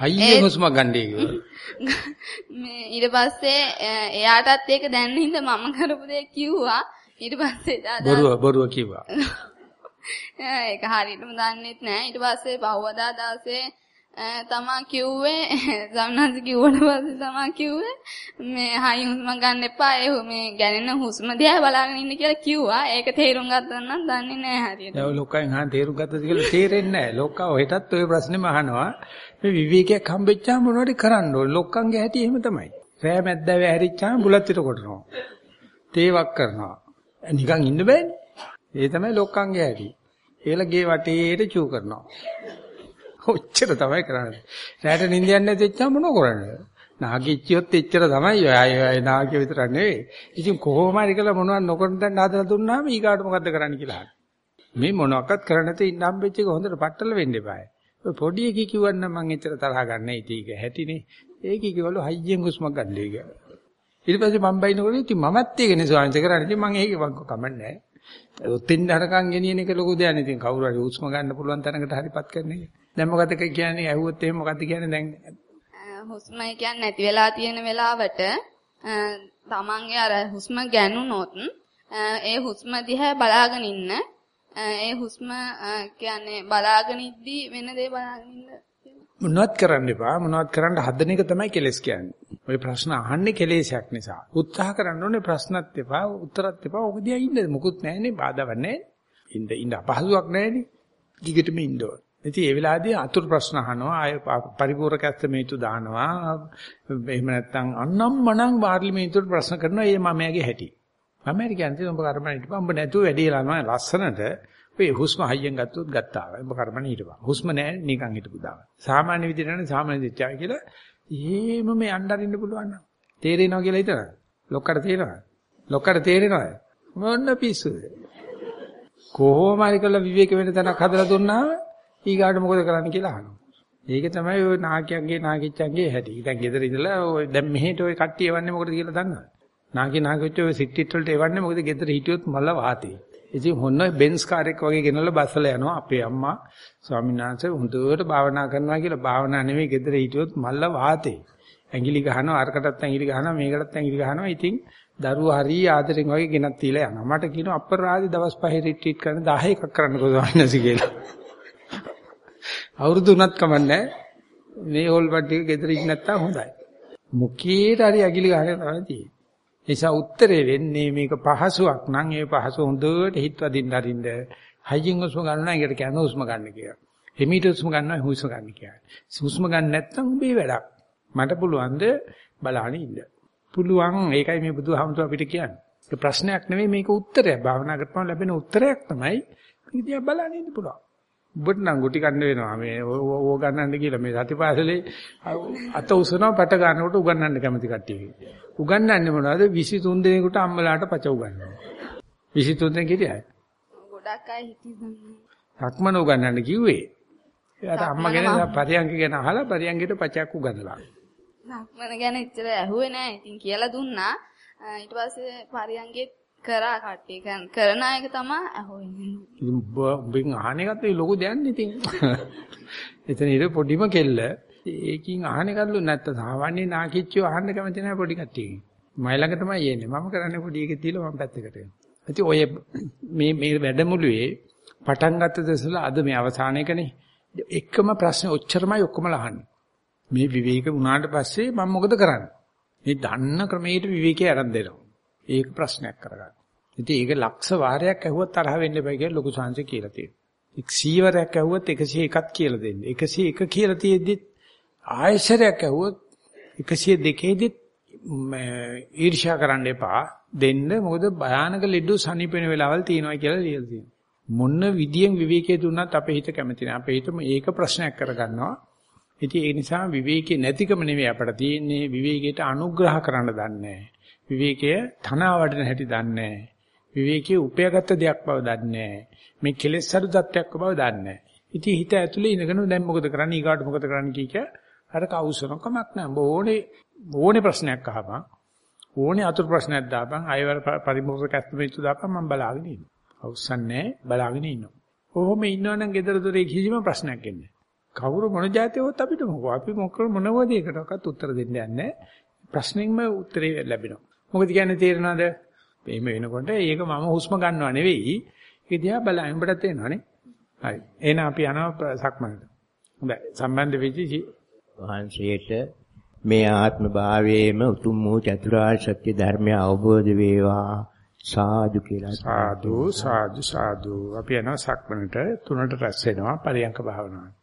හයියෙන් හුස්ම ගන්නේ මේ ඊට පස්සේ එයාටත් ඒක දැනන හින්දා මම කරපු දේ කිව්වා. ඊට පස්සේ දාදා බොරුව බොරුව කිව්වා. ඒක හරියටම දන්නෙත් නෑ. ඊට පස්සේ පහවදා දවසේ තමා කිව්වේ සම්නන්ද කිව්වට පස්සේ තමා කිව්වේ මේ හයි හුස්ම ගන්න එපා ඒ මේ ගැනෙන හුස්ම දිහා බලාගෙන ඉන්න කියලා කිව්වා. ඒක තේරුම් ගත්තා නම් දන්නේ නැහැ හරියට. ඒ ලොක්කෙන් අහන තේරුම් ගත්තද කියලා තේරෙන්නේ නැහැ. ලොක්කා ඔහෙටත් ওই ප්‍රශ්නේම අහනවා. මේ විවේකයක් හම්බෙච්චාම මොනවද කරන්න ඕනේ? ලොක්කන්ගේ හැටි එහෙම තමයි. රෑ මැද්දාවේ හැරිච්චාම බුලත් පිට කොටනවා. තේවක් කරනවා. නිකන් ඉන්න බෑනේ. ඒ තමයි ලොක්කන්ගේ හැටි. ඒලා ගේ වටේට චූ කරනවා. ඔච්චර තමයි කරන්නේ. රැට නිින්ද යන්නේ නැතිච්චා මොනව කරන්නේ? නාගිච්චියොත් එච්චර තමයි අය අය නාගිය විතර නෙවෙයි. ඉතින් කොහොම හරි කියලා මොනවද නොකරන දැන් හදලා දුන්නාම ඊගාට මොකද්ද කරන්න කියලා අහනවා. මේ මොනවාක්වත් කරන්නේ නැති ඉන්න හම්බෙච්ච එක හොඳට පట్టල වෙන්න එපායි. ඔය පොඩි එකී කිව්වනම් මං එච්චර තරහ ගන්න ඉතින් ඒක හැටිනේ. ඒකී කිව්වලු හයියෙන් හුස්මක් ගන්නයි කියලා. ඊට පස්සේ මම බයිනකොට ඉතින් මමත් ඒකනේ ස්වාමීන් කරන්නේ. ඉතින් මං ඒක මං කමන්නේ නැහැ. ඔතෙන් හරකම් ගෙනියන එක ලොකු දෙයක් නේ. ඉතින් කවුරු හරි හුස්ම ගන්න පුළුවන් තැනකට හරිපත් කරන එක. දැන් මොකද කියන්නේ ඇහුවොත් එහෙම මොකද්ද කියන්නේ දැන් හුස්ම කියන්නේ නැති වෙලා තියෙන වෙලාවට තමන්ගේ අර හුස්ම ගැනුනොත් ඒ හුස්ම දිහා බලාගෙන ඉන්න ඒ හුස්ම කියන්නේ බලාගෙන ඉද්දි වෙන දේ බලාගෙන ඉන්න මොනවත් කරන්න එපා මොනවත් කරන්න හදන එක තමයි කෙලස් කියන්නේ. ඔය ප්‍රශ්න අහන්නේ කෙලෙසයක් නිසා. උත්සාහ කරන්න ඕනේ ප්‍රශ්නත් එපා උත්තරත් එපා ඔක දිහා ඉන්න මොකුත් නැහැනේ බාධාවක් නැහැ. ඉන්න ඉන්න අපහසුයක් නැහැනේ. දිගටම ඉන්න ඕන. ඉතින් ඒ වෙලාවේදී අතුරු ප්‍රශ්න අහනවා. ආය පරිපූර්ණක ඇස්තමේතු දානවා. එහෙම නැත්නම් අන්නම් මනම් පාර්ලිමේන්තුවට ප්‍රශ්න කරනවා. ඒ මමයාගේ හැටි. මම හරි කියන්නේ උඹ කර්මණ හිටපන්. උඹ නැතුව වැඩි යනවා. ලස්සනට ඔය හුස්ම හයියෙන් ගත්තොත් ගත්තා උඹ කර්මණ හිටපන්. හුස්ම නැහැ නිකන් හිටපු දාම. සාමාන්‍ය විදිහට නේ සාමාන්‍ය දිච්චායි කියලා එහෙම මේ අnderින්න පුළුවන් නම්. තේරෙනවා කියලා හිතනවා. ලොක්කට තේරෙනවා. ලොක්කට තේරෙනවා. මොන්න පිස්සුද? කොහොම හරි කළ විවේක වෙන තැනක් හදලා දුන්නා ඊගාට මොකද කරන්න කියලා අහනවා. ඒක තමයි ওই නාකියන්ගේ නාකිච්චන්ගේ හැටි. දැන් ගෙදර ඉඳලා ඔය දැන් මෙහෙට ඔය කට්ටිය එවන්නේ මොකද කියලා දන්නවද? නාකි නාකිච්ච ඔය සිට්ටිට් වලට එවන්නේ මොකද ගෙදර හිටියොත් මල්ල වාතේ. ඉතින් හොන්න බෙන්ස් කාර් එක වගේ ගෙනල්ලා බස්සලා යනවා අපේ අම්මා ස්වාමීන් වහන්සේ හොඳට භාවනා කරනවා කියලා භාවනා නෙමෙයි ගෙදර හිටියොත් මල්ල වාතේ. ඇඟිලි ගහනවා අරකටත් ඇඟිලි ගහනවා මේකටත් ඇඟිලි ගහනවා. ඉතින් දරුවෝ හරි ආදරෙන් වගේ ගෙනත් තියලා යනවා. මට කියනවා අපරාධි දවස් පහේ රිට්‍රීට් කරන 10 එකක් කරන්න කොහොමද කියලා. අවුරුදු උනත් කමන්නේ මේ හොල් පට්ටිය ගෙදර ඉන්න නැත්තම් හොඳයි. මුකීට හරි අගිලි ගහගෙන තමයි තියෙන්නේ. නිසා උත්තරේ වෙන්නේ මේක පහසුවක් නම් ඒ පහසු හොඳට හිත වදින්න අරින්න හයියෙන් හුස්ම ගන්නවා ඒකට කියන්නේ හුස්ම ගන්න කියලා. හිමීට හුස්ම ගන්නවා හුස්ම ගන්න කියලා. හුස්ම ගන්න නැත්නම් උඹේ වැඩක්. මට පුළුවන් ද බලහන් ඉන්න. පුළුවන් ඒකයි මේ බුදුහාමුදුර අපිට කියන්නේ. ඒක ප්‍රශ්නයක් නෙවෙයි මේක උත්තරයක්. භාවනා කරපුවම ලැබෙන උත්තරයක් තමයි මේක දිහා බලන්න ඉන්න පුළුවන්. ඔබට නම් ගුටි කන්න වෙනවා මේ ඕ ගන්නන්න කියලා මේ සතිපාසලේ අත උසනවා පැට ගන්නකොට උගන්නන්න කැමති කට්ටිය. උගන්නන්නේ මොනවද 23 දිනේකට අම්මලාට පච උගන්වනවා. 23 දින කිරියයි. ගොඩක් අය හිටියනම්. සක්මන උගන්නන්න කිව්වේ. එයාට අම්මගෙන පරියන්ක ගැන අහලා පරියන්කේට පචක් උගන්වලා. සක්මන ගැන ඉතල ඇහුවේ නෑ. ඉතින් කියලා දුන්නා. ඊට පස්සේ පරියන්කේ කරා කට්ටිය කරන එක තමයි අහුවෙන්නේ. ඉතින් උඹෙන් අහන එකත් ලොකු දෙයක් නේ ඉතින්. එතන ඉර පොඩිම කෙල්ල ඒකින් අහන එකලු නැත්නම් සාමාන්‍ය නාකිච්චෝ අහන්න කැමති නැහැ පොඩි කට්ටියකින්. මයි ළඟ තමයි යන්නේ. මම කරන්නේ පොඩි එකේ තියලා මම පැත්තකට යනවා. ඉතින් ඔය මේ මේ වැඩමුළුවේ පටන් ගත්ත දවසල අද මේ අවසානයේකනේ එකම ප්‍රශ්නේ ඔච්චරමයි ඔක්කොම අහන්නේ. මේ විවේක වුණාට පස්සේ මම මොකද කරන්නේ? මේ දන්න ක්‍රමයට විවේකේ ආරම්භ දෙනවා. ඒක ප්‍රශ්නයක් කරගන්න. ඉතින් ඒක ලක්ෂ වාරයක් ඇහුවත් තරහ වෙන්න එපා කියලා ලොකු සංසය කියලා තියෙනවා. එක් සීවරයක් ඇහුවත් 101ක් කියලා දෙන්න. 101 කියලා තියෙද්දි ආයශරයක් ඇහුවොත් 102 ඊර්ෂ්‍යා කරන්න එපා. දෙන්න මොකද භයානක ලෙඩ සනීපෙන වෙලාවල් තියෙනවා කියලා ලියලා තියෙනවා. මොන විදියෙන් විවේකයේ දුන්නත් අපේ හිත කැමති නැහැ. අපේ හිතම ඒක ප්‍රශ්නයක් කරගන්නවා. ඉතින් ඒ නිසා විවේකේ නැතිකම නෙවෙයි අපට තියෙන්නේ විවේකයට අනුග්‍රහ කරන්න දන්නේ විවේකය තනවා වඩන හැටි දන්නේ විවේකයේ උපයාගත් දෙයක් බව දන්නේ මේ කෙලෙස් අඩු තත්ත්වයක් බව දන්නේ ඉතින් හිත ඇතුලේ ඉඳගෙන දැන් මොකද කරන්නේ? ඊගාට මොකද කරන්නේ කිය අර කවුසන කමක් නැහැ. ඕනේ ඕනේ ප්‍රශ්නයක් අහපන්. ඕනේ අතුරු ප්‍රශ්නයක් දාපන්. අයවර පරිමෝහක ඇස්තමේතු දාපන්. මම බලාගෙන ඉන්නවා. අවසන්නේ බලාගෙන ඉන්නවා. කොහොම ඉන්නවනම් gedara dore කිසිම ප්‍රශ්නයක් එන්නේ කවුරු මොන જાතියවත් අපිට මොකෝ. අපි මොකක් මොනවදයකටවත් උත්තර දෙන්න යන්නේ ප්‍රශ්නෙන්ම උත්තරේ ලැබෙනවා. මොකද කියන්නේ තේරෙනවද? එහෙම වෙනකොට ඒක මම හුස්ම ගන්නව නෙවෙයි. ඒක දිහා බලන්න උඹට තේරෙනවනේ. හරි. එහෙනම් අපි යනවා සක්මනට. හොඳයි. සම්බන්ධ වෙච්ච වහන්සේට මේ ආත්ම භාවයේම උතුම් වූ චතුරාර්ය සත්‍ය ධර්මය අවබෝධ වේවා සාදු කියලා සාදු සාදු සාදු අපි යනවා සක්මනට තුනට රැස් වෙනවා පරියංක භාවනාවට